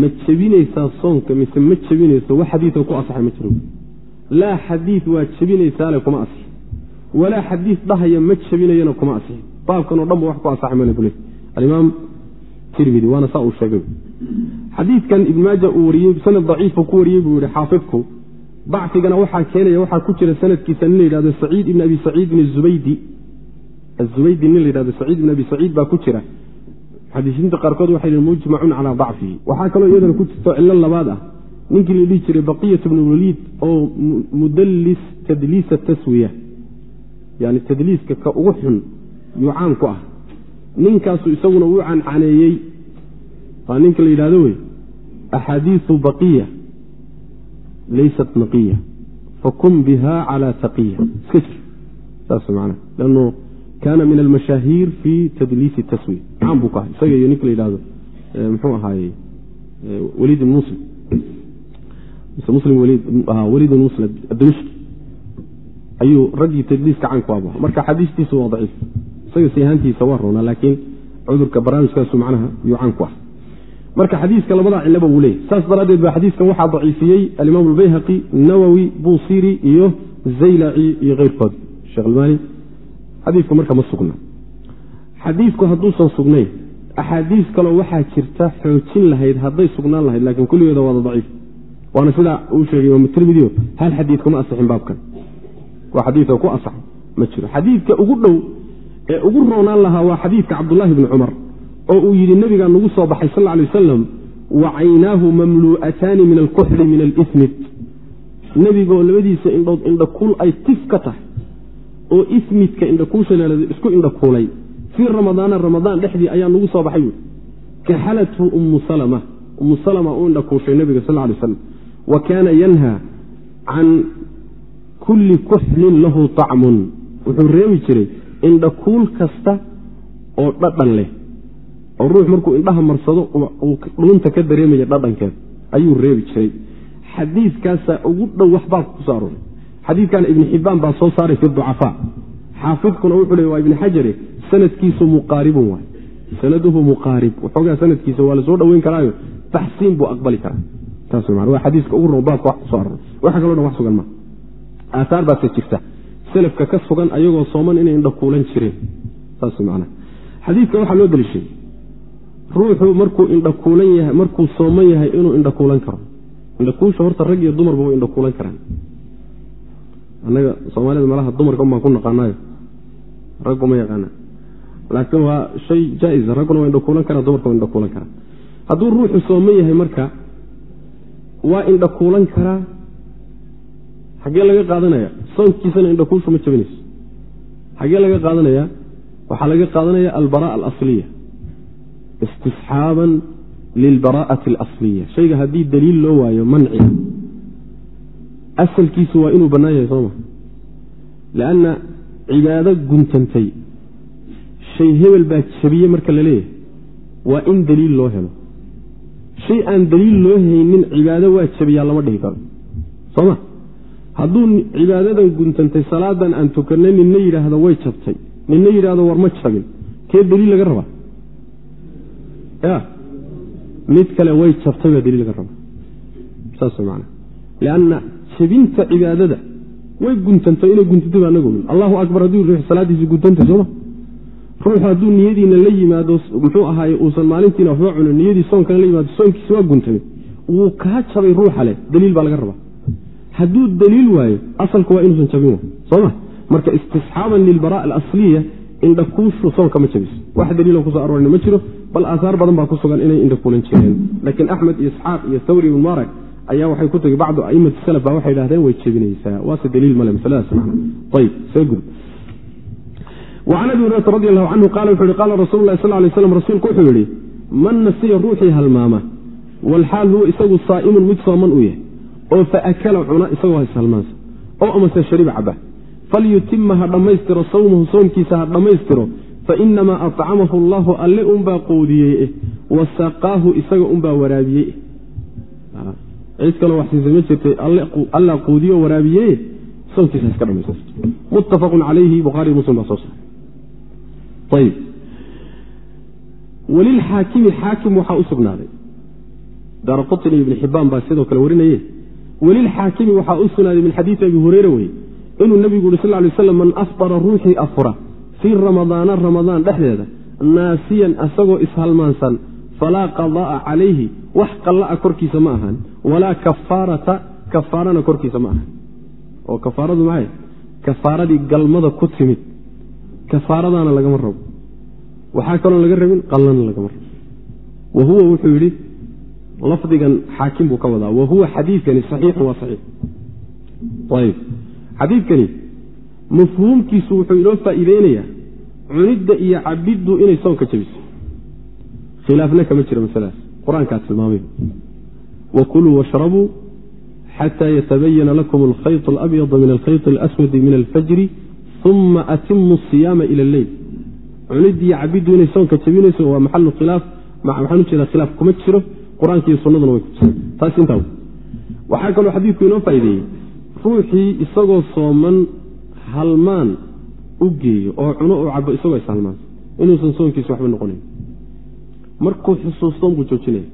[SPEAKER 1] ma jebinaysaa soonka mise ma jebinayso wax xadiidka ku asaxay ma jiro laa xadiid waa jebinaysaale kuma asixin walaa xadiid dhahaya ma jebinayana kuma asixin baabkan oo dhan ba wax ku asaxay male bule alimaam tirmidi waana saa uu sheegay. Xadiidkan ibn maaja uu wariyey sanad daciifu ku wariyey buu yihi xaafidku dacfigana waxaa keenaya waxaa ku jira sanadkiisa nin la yidhahdo saciid ibn abi saciidin azubaydi azubaydi nin la yidhahdo saciid ibn abi saciid baa ku jira. Xadiisiinta qaarkood waxay yihiin mujmacun calaa dacfihi waxaa kaloo iyadana ku jirto cillo labaad ah. Ninkii la dhihi jiray baqiyat bnu waliid oo mudallis tadliisa taswiya yani tadliiska ka ugu xun yuu caan ku ah. Ninkaasu isaguna uu cancaneeyey. Waa ninka la yidhahdo wey axaadiiu baqiya laysat naqiya fakun biha cala taqiya. Lannu kaana min almashaahiir fi tadliisi taswiya caan buu ka ah. Isaga iyo ninka la yidhahdo muxuu ahaaye waliid ibn muslim. Muslim waliid ibn muslim adamishki ayuu raggii tadliiska caan ku abaha marka xadiistiisu waa daciif. Isaga siahaantiisa waa roonaa laakiin cudurka barnaamijkaasu macnaha yuu caan ku ah marka xadiiska labadaa cilaba wuu leeyay saas daraaddeed baa xadiiskan waxaa daciifiyey alimaam albayhaqi nawowi buusiri iyo zaylaci iyo keyrkood. Sheekh almaani xadiisku marka ma sugna xadiisku hadduusan sugnayn axaadiis kaloo waxaa jirta xoojin lahayd hadday sugnaan lahayd laakiin kulligeeda waada daciif. Waana sidaa uu sheegay imaamu tirmidio hal xadiid kuma asixin baabkan waa xadiidka ku asax ma jiro. Xadiidka ugu dhow ee ugu roonaan lahaa waa xadiidka cabdullaahi bni cumar oo uu yidhi nebigaa nagu soo baxay sal ly wasalam wa caynaahu mamlu'ataani min alkuxli min alismid nebigaoo labadiisa indhood indhakuul ay tif ka tahay oo ismidka indhakuusha leelada isku indhakuulay. Fii ramadaana ramadaan dhexdii ayaa nagu soo baxay buui kaxalathu ummu salama ummu salama u indhakuushay nebiga sal lay slam wa kaana yanha can kulli kuxlin lahu طacmun wuxuu reebi jiray indhakuul kasta oo dhadhan leh. Oo ruux markuu indhaha marsado uu dhuunta ka dareemaya dhadhankeed ayuu reebi jiray. Xadiidkaasaa ugu dhow wax baabka ku soo arooray. Xadiidkan ibni xibbaan baa soo saaray fi ducafaa xaafidkuna wuxuu le waa ibni xajare sanadkiisu muqaaribun waay sanaduhu muqaarib. Waxoogaa sanadkiisa waa la soo dhoweyn karaayo taxsiin buu aqbali karaa. Taas waa xadiiska ugu baabka wax ku soo aroray waxa kaloo dhan wax sugan maa aaaar baase jirta. Selafka ka sugan ayagoo sooman inay indhakuulan jireen. Saas man xadiidka waxaa loo daliishay. Ruuxu markuu indhakuulan yahay markuu sooman yahay inuu indhakuulan karo. Indhakuusha horta rag iyo dumarba way indhakuulan karaan. Annaga soomaalida malaha dumarka unbaan ku naqaanayo raggu ma yaqaana. Laakiin waa shay jaa-isa ragguna waa indhakuulan karaa dumarka waa indhakuulan karaa hadduu ruuxu sooman yahay marka waa indhakuulan karaa xaggee laga qaadanaya soonkiisana indhakuushu ma jabinayso. Xaggee laga qaadanaya waxaa laga qaadanaya albara'a alasliya. Istisxaaban lilbaraa'ati alasliya. Shayga haddii daliil loo waayo manci. Asalkiisu waa inuu bannaan yahay sooma. Lianna cibaado guntantay shay hebel baa jabiye marka la leeyahay waa in daliil loo helo. Shay aan daliil loo haynin cibaado waa jabiyaa lama dhihi karo. Sooma hadduu cibaadadan guntantay salaadan aan tukanay ninna yidhaahdo way jabtay. Ninna yidhaahdo war ma jabin. Kee daliil laga rabaa? Ya mid kale way jabtay baa daliil laga rabaa. Saas man lianna jabinta cibaadada way guntantay inay guntantay baa ogin allahu akbar hadduu ruux salaadiisi guntantay sooma ruuxu hadduu niyadiina la yimaado muxuu ahaaye uusan maalintiina waxba cunin niyadii soonkana la yimaado soonkiisi waa guntay wuu kaa jabay ruuxa leh. Daliil baa laga rabaa hadduu daliil waayo asalku waa inuusan jabin soma marka istisxaaban lilbara alasliya indhakuushu soonka ma jabiso. Wax daliilo ku soo aroorina ma jiro bal aahaar badan baa ku inay indhakuulan jireen. Laakiin axmed iyo isxaaq iyo thawri ibn mubarak ayaa waxay ku tegi bacdu aimati salaf ba waxay dhahdeen way jebinaysaa. Waase daliil male masaladaas ayb soo gud an abi hurata radi alahu canhu qala wuxu yihi qaala rasulu lah sal lay slam rasuulku wuxuu yidhi man nasiya ruuxii halmaama walxaal huwa isagu saa'imun mid sooman uu yahay oo faakala cuna isagoo hashalmaansa oo amase shariba caba falyutima ha dhammaystiro sawmahu soomkiisa ha dhammaystiro fainamaa acamahu allahu alle unbaa qoodiyey wa saqaahu isaga unbaa waraabiyey. Cid kaloo wax siisa ma jirtay alla quudiyo waraabiye soonkiisa iska dhamaysta muttafaqun calayhi bukhaari muslim baa soo saaray. Ayib welilxaakimi xaakim waxaa u sugnaaday. Daara ibni xibaan baa sidoo kale warinaye welilxaakimi waxaa u sugnaaday min xadiidi abi hureyra weye inuu nebigu yuri sal lay slam man afdara ruuxii afura fii ramadaana ramadaan dhexdeeda naasiyan asagoo ishalmaansan falaa qada'a calayhi wax qalla'a korkiisa ma ahaan walaa kafaarata kafaarana korkiisa ma ahaan oo kafaaradu maxay? Kafaaradii galmada ku timid. Kafaaradaana lagama rabo. Waxaa kaloon laga rabin qallana lagama rabo. Wa huwa wuxuu yidhi lafdigan xaakim buu ka wadaa wa huwa xadiidkani saxiixun waa saxiix. Ayb xadiidkani mafhuumkiisu wuxuu inoo faa'iideynayaa cunidda iyo cabiddu inay soonka jabiso. Khilaafna kama jira masaladaas qur'aankaa tilmaamay. Wakuluu washrabuu xataa yatabayana lakum alkhayط alabyadu min alkhayط alaswadi min alfajri uma atimu asiyaama ila alleyl cunidiiyo cabiddu inay soonka jabinayso waa maxalu khilaaf. Waxaan ujeeda khilaaf kuma jiro qur'aankiiyo sunnaduna way ku jiraan taas intaa waxaa kaloo xadiidku inoo faa'ideeyey. Ruuxii isagoo sooman halmaan u geeyo oo cuno u cabo isagoo ishalmaan inuusan soonkiisa waxba noqonayn markuu xusuustoon buu joojinaya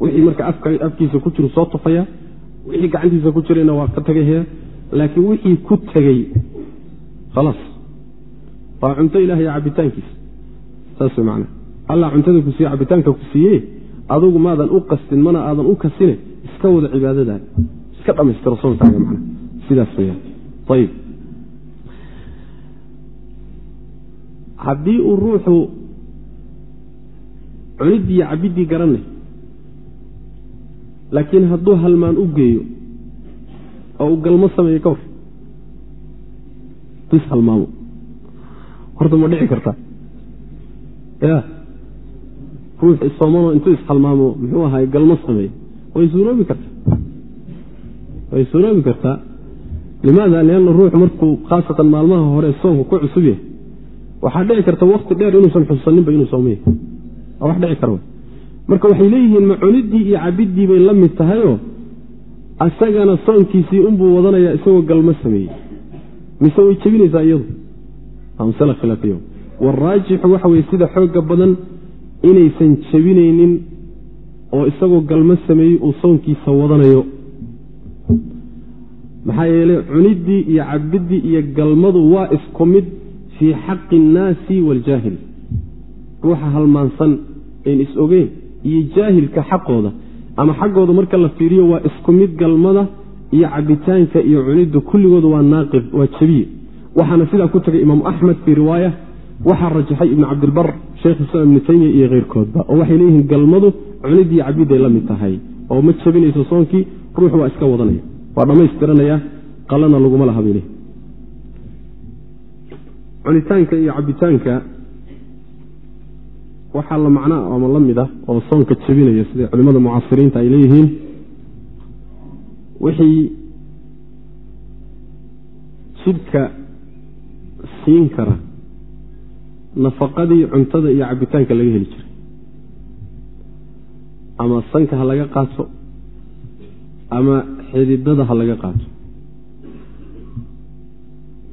[SPEAKER 1] wixii marka afkiisa ku jiru soo tufaya wixii gacantiisa ku jirayna waa ka tagahaya laakiin wixii ku tegey khalaas waa cunto ilahay cabitaankiisa saas way macana allah cuntada ku siiye cabitaanka ku siiye adugu maadan u qastin mana aadan u kasine iska wada cibaadadaada iska dhammaystiro soonkaaga mana sidaas weyaan ayib haddii uu ruuxu cuniddii iyo cabiddii garanay laakiin hadduu halmaan u geeyo oo uu galmo sameeyo ka hor is halmaamo. Horta ma dhici kartaa. Ya ruux isoomanoo intuu ishalmaamo muxuu ahaay galmo sameeyo way suuroobi kartaa. Limaada lianna ruux markuu khaasatan maalmaha hore soonku ku cusub yahay waxaa dhici karta wakti dheer inuusan xusaninba inuu soomaya waa wax dhici kara marka waxay leeyihiin ma cuniddii iyo cabiddii bay la mid tahayoo asagana soonkiisii unbuu wadanayaa isagoo galmo sameeyey mise way jebinaysaa iyadu? Masale khilaafiya waraajixu waxa weye sida xooga badan inaysan jebinaynin oo isagoo galmo sameeyey uu soonkiisa wadanayo. Maxaa yeeley cuniddii iyo cabiddii iyo galmadu waa isku mid fii xaqi innaasi waaljaahil ruuxa halmaansan een is ogeyn iyo jaahilka xaqooda. Ama xaggooda marka la fiiriyo waa isku mid galmada iyo cabitaanka iyo cuniddu kulligooda waa naaqib waa jabiye. Waxaana sidaa ku tagay imaamu axmed fii riwaaya waxaa rajaxay ibnu cabdilbar sheekh islaam ibnu taymiya iyo keyrkoodba oo waxay leeyihiin galmadu cuniddii cabidday la mid tahay oo ma jabinayso soonkii ruux waa iska wadanaya waa dhammaystiranaya qalana laguma laha bay leeyihiin cunitaanka iyo cabitaanka waxaa la macnaa ama la mid ah oo soonka jabinaya sida culimmada mucaasiriinta ay leeyihiin. Wixii jidhka siin kara nafaqadii cuntada iyo cabitaanka laga heli jiray. Ama sanka ha laga qaato ama xididada ha laga qaato.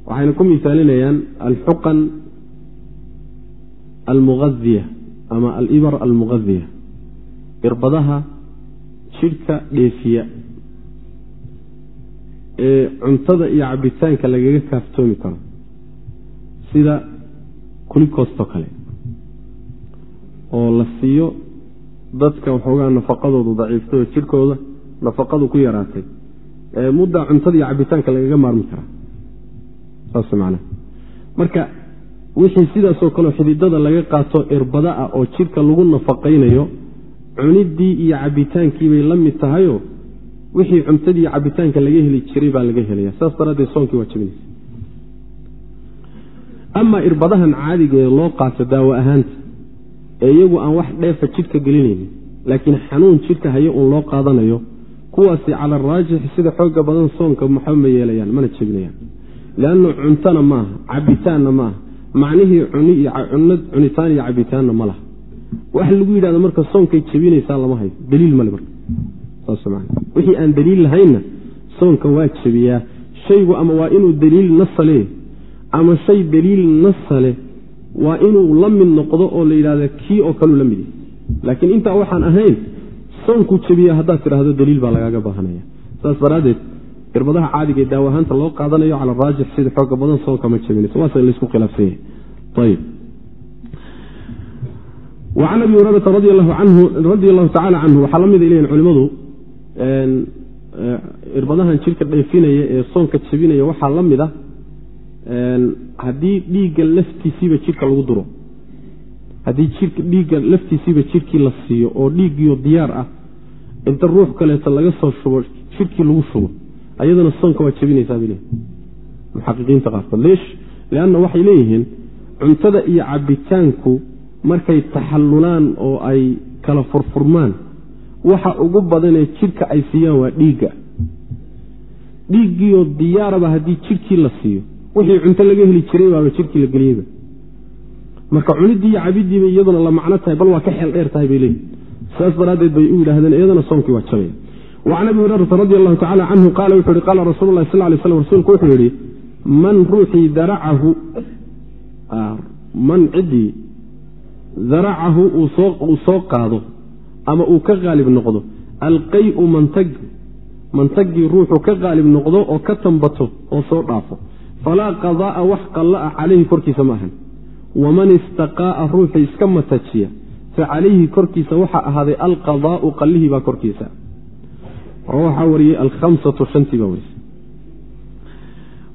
[SPEAKER 1] Waxayna ku misaalinayaan alxuqan almuqadiya ama alibar almuqadiya irbadaha jidhka dheefiya ee cuntada iyo cabitaanka lagaga kaaftoomi karo sida kulikoostoo kale. Oo la siiyo dadka waxoogaa nafaqadoodu daciiftay oo jidhkooda nafaqadu ku yaraatay. Muddaa cuntada iyo cabitaanka lagaga maarmi karaa. Saas macnaha. Marka wixii sidaasoo kaleo xididada laga qaato irbada ah oo jidhka lagu nafaqaynayo cuniddii iyo cabitaankii bay la mid tahayo wixii cuntadii iyo cabitaanka laga heli jiray baa laga helaya saas daraaddeed soonkii waa amaa irbadahan caadigaee loo qaato daawo ahaanta ee iyagu aan wax dheefa jidhka gelinaynin laakiin xanuun jidhka hayo uun loo qaadanayo kuwaasi cala araajix sida xooga badan soonka maxba ma yeelayaan mana jebinayaan. Leannu cuntona maaha cabitaanna maaha macnihii cunitaan iyo cabitaanna ma laha. Wax lagu yidhahdo marka soonkay jebinaysaa lama hayo daliil male marka. Wixii aan daliil lahaynna soonka waa jebiyaa. Shaygu ama waa inuu daliil nasa leh ama shay daliil nasa leh waa inuu la mid noqdo oo la yidhahda kii oo kaleu la mid yahay. Laakiin intaa waxaan ahayn soonkuu jebiya haddaad tidhaahdo daliil baa lagaaga baahanaya saas daraaddeed irbadaha caadiga ee daawahaanta loo qaadanayo cala raajix sida xooga badan soonka ma jebinayso waase laysku khilaafsan yahay. Wacan abi hurayrata radi allahu tacala canhu waxaa la mida leeyihiin culimmadu irbadahan jidhka dheefinaya ee soonka jebinaya waxaa la mid a haddii dhiigga laftiisiiba jidhka lagu duro haddii dhiigga laftiisiiba jidhkii la siiyo oo dhiiggiyo diyaar ah inta ruux kaleeto laga soo shubo jidhkii lagu shubo ayadana soonka waa jebinaysaa muxaqiqiinta qaarkood. Leesh leanna waxay leeyihiin cuntada iyo cabitaanku markay taxallulaan oo ay kala furfurmaan waxa ugu badanee jidhka ay siiyaan waa dhiigga. Dhiiggiioo diyaaraba haddii jidhkii la siiyo wixii cunto laga heli jiray baaba jidhkii la geliyeyba. Marka cuniddii iyo cabiddiiba iyaduna la macno tahay bal waa ka xeel dheer tahay bay leeyihiin saas daraaddeed bay u yidhahdeen iyadana soonkii waa jabaya wacan abi hurayrata radi allahu tacala canhu qaala wuxu uhi qaala rasuulu sal lay slam rasuulku wuxuu yidhi man ruuxii daracahu man ciddii daracahu uu soo qaado ama uu ka qaalib noqdo alqayu mantag mantaggii ruuxu ka qaalib noqdo oo ka tambato oo soo dhaafo falaa qadaa'a wax qalla ah calayhi korkiisa ma ahan. Waman istaqaa'a ruuxii iska matajiya fa calayhi korkiisa waxaa ahaaday alqadaa'u qallihii baa korkiisa. Waxaa wariyey alhamsatu shantii baa warisay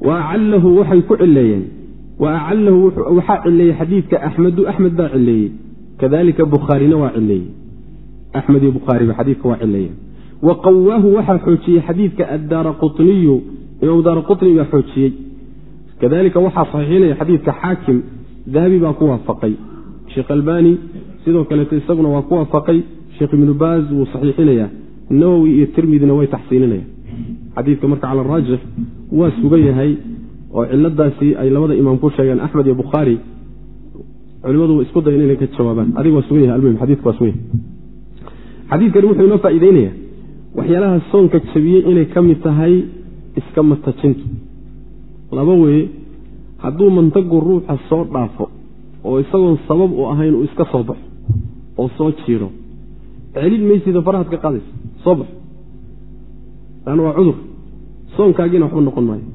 [SPEAKER 1] wa acallahu waxay ku cileeyeen wa acallahu waxaa cileeyey xadiidka axmedu axmed baa cileeyey kadalika bukhaarina waa cileeyey axmed iyo bukhaariba xadiidka waa cileeyeen wa qawaahu waxaa xoojiyey xadiidka addaara quniyu imaam daara quni baa xoojiyey kadalika waxaa saxiixinaya xadiidka xaakim dahabi baa ku waafaqay. Sheekh albani sidoo kaleeto isaguna waa ku waafaqay. Sheekh ibnu baaz wuu saxiixinaya. Nawowi iyo tirmidina way taxsiininayaan. Xadiidka marka cala raajix waa sugan yahay oo ciladaasi ay labada imaam ku sheegeen axmed iyo bukhaari. Culimadu isku dayan inay ka jawaabaan. Adig waa sugan yahay almuhim xadidka waa sugan yahay. Xadiidkani wuxuu inoo faa'iideynaya waxyaalaha soonka jabiyey inay ka mid tahay iska matajintu laba weye hadduu mantagu ruuxa soo dhaafo oo isagoon sabab u ahayn uu iska soo baxo oo soo jiiro celin maysida farahaad ka qaadaysa soo baxo. Laanna waa cudur. Soonkaagiina waxba noqon maayo.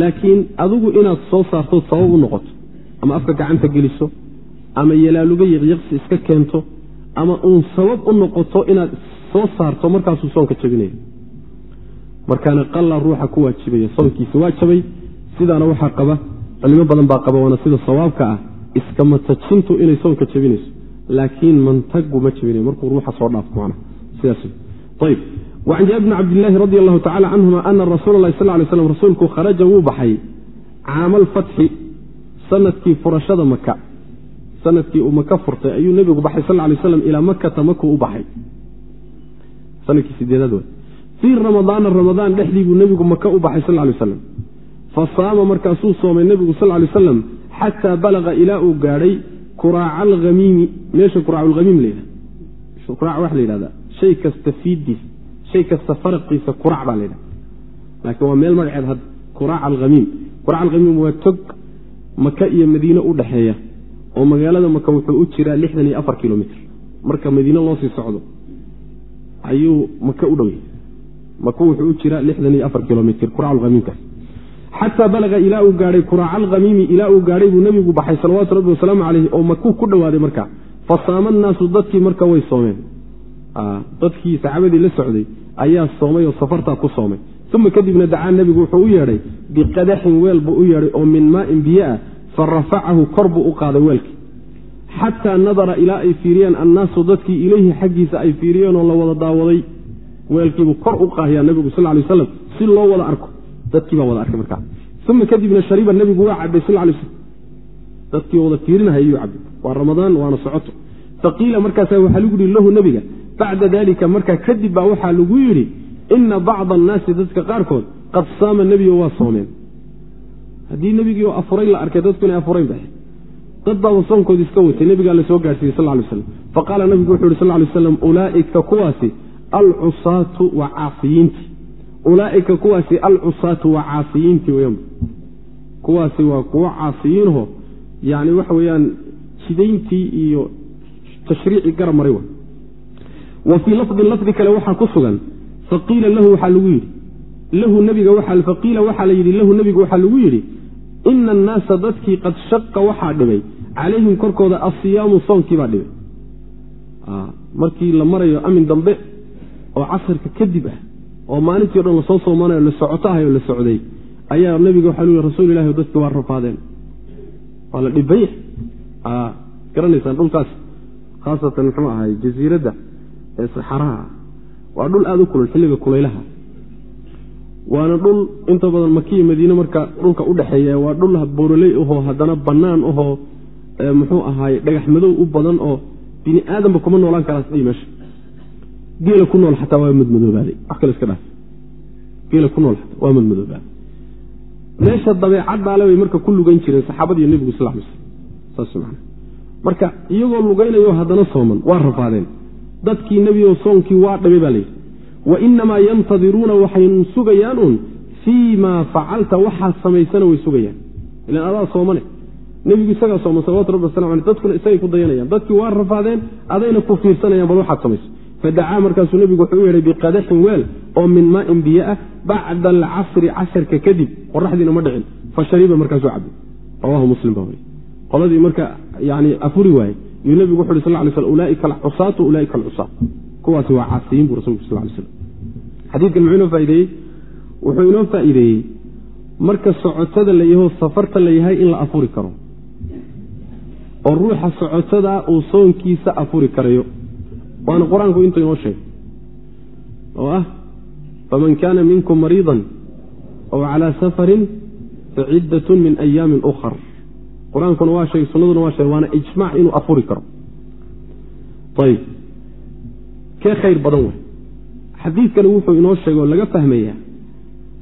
[SPEAKER 1] Laakiin adigu inaad soo saartood sabab u noqoto ama afka gacanta geliso ama yalaaluga yiqyiqsi iska keento ama uun sabab u noqoto inaad soo saarto markaasuu soonka jabinaya markaana qalla ruuxa ku waajibaya soonkiisa waa jabay sidaana waxaa qaba culimo badan baa qaba waana sida sawaabka ah iska matajintu inay soonka jabinayso. Laakiin mantagu ma jabinayo markuu ruuxa soo dhaafo macna sidaas ayb wacan jaabir bni cabdillaahi radi allahu tacala canhuma ana rasuula allahi sal lay slam rasuulku kharaja wuu baxay caama alfatxi sannadkii furashada maka sannadkii uu maka furtay ayuu nebigu baxay sal lay slam ilaa makata makuu u baxay. Sanadkii sideedaad fii ramadaana ramadaan dhexdii buu nebigu maka u baxay sal lay slam fa saama markaasuu soomay nebigu sal lay slam xataa balaqa ilaa uu gaadhay kuraaca alhamiimi meesha kuraaculhamiim layidhahda kuraac waxa la yidhahdaa. Shay kasta fiidiis shay kasta faraqiisa kurac baa la ydhahda laakiin waa meel magaceed had kuraac alhamiim kuraac alhamiim waa tog maka iyo madiine u dhexeeya oo magaalada maka wuxuu u jiraa lixdan iyo afar kilomitr marka madiine loo sii socdo ayuu maka u dhowya maka wuxuu u jiraa lixdan iyo afar kilomitr kuracalhamiimkaas xataa balaga ilaa uu gaadhay kuraaca alkhamiimi ilaa uu gaadhay buu nebigu baxay salawaatu rabbi wasalaamu caleyhi oo makuu ku dhowaaday markaa. Fa saama annaasu dadkii marka way soomeen. Dadkii saxaabadii la socday ayaa soomay oo safartaa ku soomay. Uma kadibna dacaa nebigu wuxuu u yeedhay biqadaxin weel buu u yeedhay oo min maain biyo ah fa rafacahu kor buu u qaaday weelkii. Xataa nadara ilaa ay fiiriyeen annaasu dadkii ilayhi xaggiisa ay fiiriyeenoo la wada daawaday weelkiibuu kor u qaahiyaa nebigu sal lay waslam si loo wada arko. Dadkiibaa wada arkay markaa uma kadibna shariba nebigu waa cabay sal lay dadkii wada fiirinahaya ayuu cabay. Waa ramadaan waana socoto. Faqiila markaasa waxaa lagu yihi lahu nebiga bacda dalika markaa kadib baa waxaa lagu yidhi ina bacda annaasi dadka qaarkood qad saama nebigo waa soomeen. Haddii nebigiioo afuray la arkay dadku inay afurayn ba dad baaba soonkoodi iska watay nebigaa la soo gaarsiiyey sal lay slam faqaala nabigu wuxu yhi sal lay slam ulaaika kuwaasi alcusaatu waa caasiyiintii ulaaika kuwaasi alcusaatu waa caasiyiintii weyaan kuwaasi waa kuwo caasiyiinho yani waxa weeyaan jidayntii iyo tashriicii maray wa wa fii lafdin lafdi kale waxaa ku sugan faqiila lahu waxaa lagu yidhi. Lahu nabiga faqiila waxaa la yidhi lahu nebiga waxaa lagu yidhi ina annaasa dadkii qad shaqa waxaa dhibay calayhim korkooda asiyaamu soonkii baa dhibay. Markii la marayo amin dambe oo casarka kadib ah oo maalintii o dhan la soo soomanayo la socoto ahay oo la socday ayaa nebiga waxaa lu rasuul ilahi dadki waa rafaadeen. Waa la dhibay. Garanaysaan dhulkaas khaasatan muxuu ahay jasiiradda ee saxaraha waa dhul aada u kulul xilliga kulaylaha. Waana dhul inta badan makiya madiine marka dhulka udhexeeya waa dhul booroley ahoo haddana bannaan ahoo muxuu ahaay dhagax madow u badan oo bini aadamba kuma noolaan karaas meesha geela ku nool xataa waa madmadoobaaday. Wax kale iska dhaaf. Geela ku nool xataa waa madmadoobaaday. Meesha dabeecaddaale bay marka ku lugan jireen saxaabadiiyo nebigu sal lay slam saas marka iyagoo lugaynayo haddana sooman waa rafaadeen. Dadkii nebigo soonkii waa dhabay baa layidhi wa inamaa yantadiruuna waxay sugayaan uun fii maa facalta waxaad samaysana way sugayaan. Ilan adaa soomane. Nebigu isagaa sooman salawatu rabbi wasalam aleh dadkuna isagay ku dayanayaan. Dadkii waa rafaadeen adayna ku fiirsanayaan bal waxaad samayso fadacaa markaasuu nebigu wuxuu u yeedhay biqadaxin weel oo min maain biyo ah bacda alcasri casharka kadib qoraxdiina ma dhicin fa shariba markaasuu cabay rawahu muslim baa weriy qoladii marka yani afuri waayey. Yuu nebigu wuxu uhi sal lay sl ulaaika alcusaatu ulaaika alcusaat kuwaasi waa caasiyiin buu rasulku sal lay slam xadiidkan muxuu inoo faa'ideeyey? Wuxuu inoo faa'iideeyey marka socotada la yaho safarta la yahay in la afuri karo oo ruuxa socotada uu soonkiisa afuri karayo waana qur'aanku intuu inoo sheegay oo ah faman kaana minkum mariidan aw calaa safarin faciddatun min ayaamin ukhar. Qur'aankuna waa sheegay sunnaduna waa sheegay waana ijmaac inuu afuri karo. Ayib. Kee khayr badan wey xadiidkani wuxuu inoo sheegay oo laga fahmayaa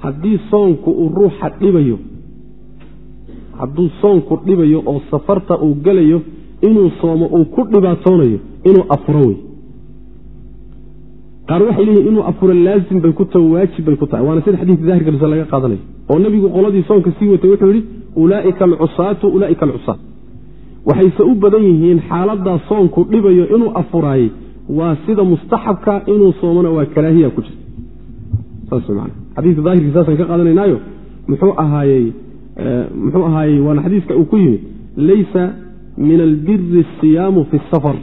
[SPEAKER 1] haddii soonku uu ruuxa dhibayo hadduu soonku dhibayo oo safarta uu gelayo inuu soomo uu ku dhibaatoonayo inuu afuro wey qaar waxay leeyihiin inuu afuro laazim bay ku taho waajib bay ku tahay waana sida xadiidka daahirka bise laga qaadanayo oo nebigu qoladii soonka sii watay wuxuu yidhi ulaaika alcusaatu ulaaika alcusaat waxayse u badan yihiin xaaladaa soonku dhibayo inuu afuraayey waa sida mustaxabka inuu soomona waa karaahiya ku jirta. Saas man xadiidka daahirkii saasaan ka qaadanaynaayo muxuu ahaayey muxuu ahaayey waana xadiiska uu ku yimid laysa min albiri asiyaamu fi safar.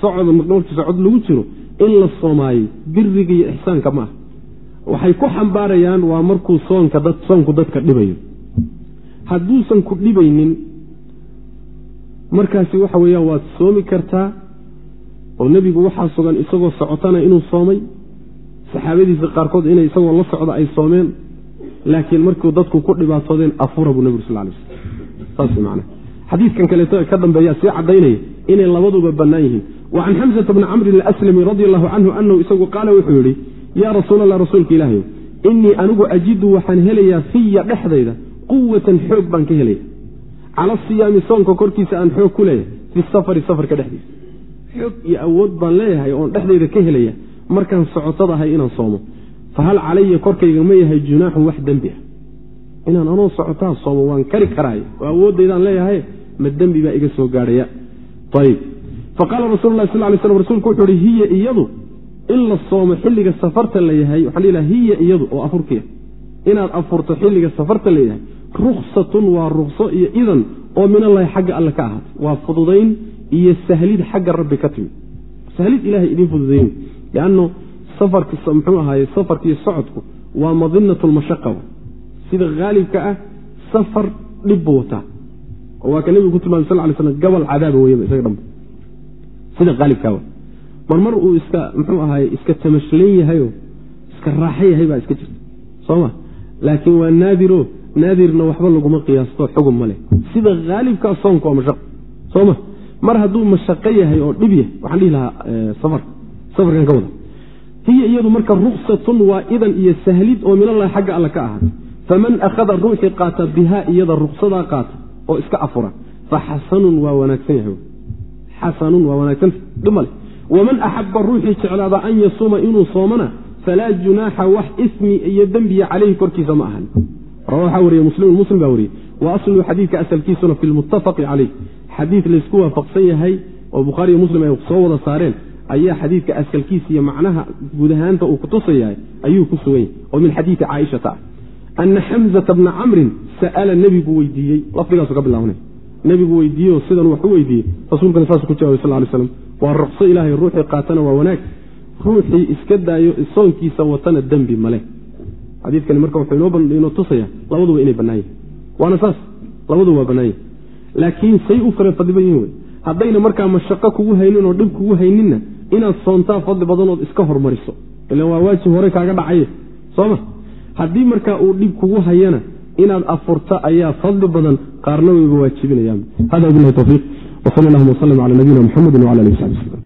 [SPEAKER 1] Socod markii socod lagu jiro in la soomaayey biriga iyo ixsaanka ma waxay ku xambaarayaan waa markuu soonka dad soonku dadka dhibayo. Hadduusan ku dhibaynin markaasi waxa weeyaan waad soomi kartaa oo nebigu waxaa sugan isagoo socotana inuu soomay. Saxaabadiisa qaarkood inay isagoo la socda ay soomeen laakiin markuu dadku ku dhibaatoodeen afura buu nebigu sal lay slam saas man xadiidkan kaleeto ee ka dambeeya sii caddaynaya inay labaduba bannaan yihiin. Wa can xamsata bni camrin alaslami radi allahu canhu anahu isagu qaala wuxuu yidhi yaa rasuul allah rasuulka ilaahay innii anigu ajidu waxaan helayaa fiya dhexdayda quwatan xoog baan ka helaya. Cala siyaami soonka korkiisa aan xoog ku leeyahay fi safari safarka dhexdiisa. Xoog iyo awood baan leeyahay oon dhexdayda ka helaya markaan socotadahay inaan soomo. Fa hal calaya korkayga ma yahay junaaxun wax dembi ah. Inaan anoo socotaa soomo waan kari karaay oo awooddaydaan leeyahay ma dembi baa iga soo gaadhaya faqaala rasul lah sal lay slam rsulku wuxuu uhi hiya iyadu in la soomo xilliga safarta la yahay waxaa la hiya iyadu oo afurkiya inaad afurto xilliga safarta la yahay ruksatun waa rukso iyo idan oo minallahi xagga alle ka ahaatay. Waa fududayn iyo sahlid xagga rabbi ka timid. Sahlid ilahay idiin fududeyn lanno muxuu ahaaye safarkiiyo socodku waa madinat lmashaqa sida haalibka ah safar dhib buu wataa oo waa ka nebigu ku tilmamay sal lay slam gabal cadaaba weyaba isaga dhanba sida haalibkaa marmar uu iska muxuu ahaaye iska tamashlan yahayo iska raaxa yahay baa iska jirta. Soma laakiin waa naadiro naadirna waxba laguma qiyaasto xugum ma leh. Sida haalibkaa soonka waa mashaqo soma mar hadduu mashaqo yahay oo dhib yahay waxaan dhihi lahaa safar safarkan ka wada. Hiya iyadu marka ruksatun waa idan iyo sahlid oo minallahi xagga alle ka ahaatay. Faman akhada ruuxii qaata bihaa iyada ruksadaa qaata oo iska afura fa xasanun waa wanaagsan yahay. Xasanun waa wanaagsanta dhib male waman axaba ruuxii jeclaada an yasuuma inuu soomana falaa junaaxa wax ismi iyo dembiya caleyhi korkiisa ma ahan. Waxaa wariye muslimun muslim baa wariyey wa aslu xadiidka asalkiisuna fi lmuttafaqi caleyh xadiid laysku waafaqsan yahay oo bukhaariiyo muslim ay soo wada saareen ayaa xadiidka asalkiisa iyo macnaha guud ahaanta uu kutusayahay ayuu ku sugan yahay. Oo min xadiidi caaishata. ah ana xamzata bna camrin sa'ala nebigu weydiiyey lafdigaasu ka bilaabnay nebigu weydiiyeoo sidan wax u weydiiyey rasuulkana saasuu ku jawabay sal ly slam waa ruqso ilaahay ruuxii qaatana waa wanaag ruuxii iska daayo soonkiisa watana dembi male xadiidkani marka wuxuu inoo tusaya labaduba inay bannaan yihiin waana saas labaduba waa bannaan yihiin laakiin say u kala fadli badan yihiin wey haddayna markaa mashaqo kugu haynin oo dhib kugu hayninna inaad soontaa fadli badanood iska hormariso ilan waa waajib hore kaaga dhacaye sooma haddii markaa uu dhib kugu hayana inaad afurta ayaa fadli badan qaarna wayba waajibinayaan. Hada bilahi towfiiq wsal allahuma wslm cala nabiyina mxamedi wala alih w sabi slm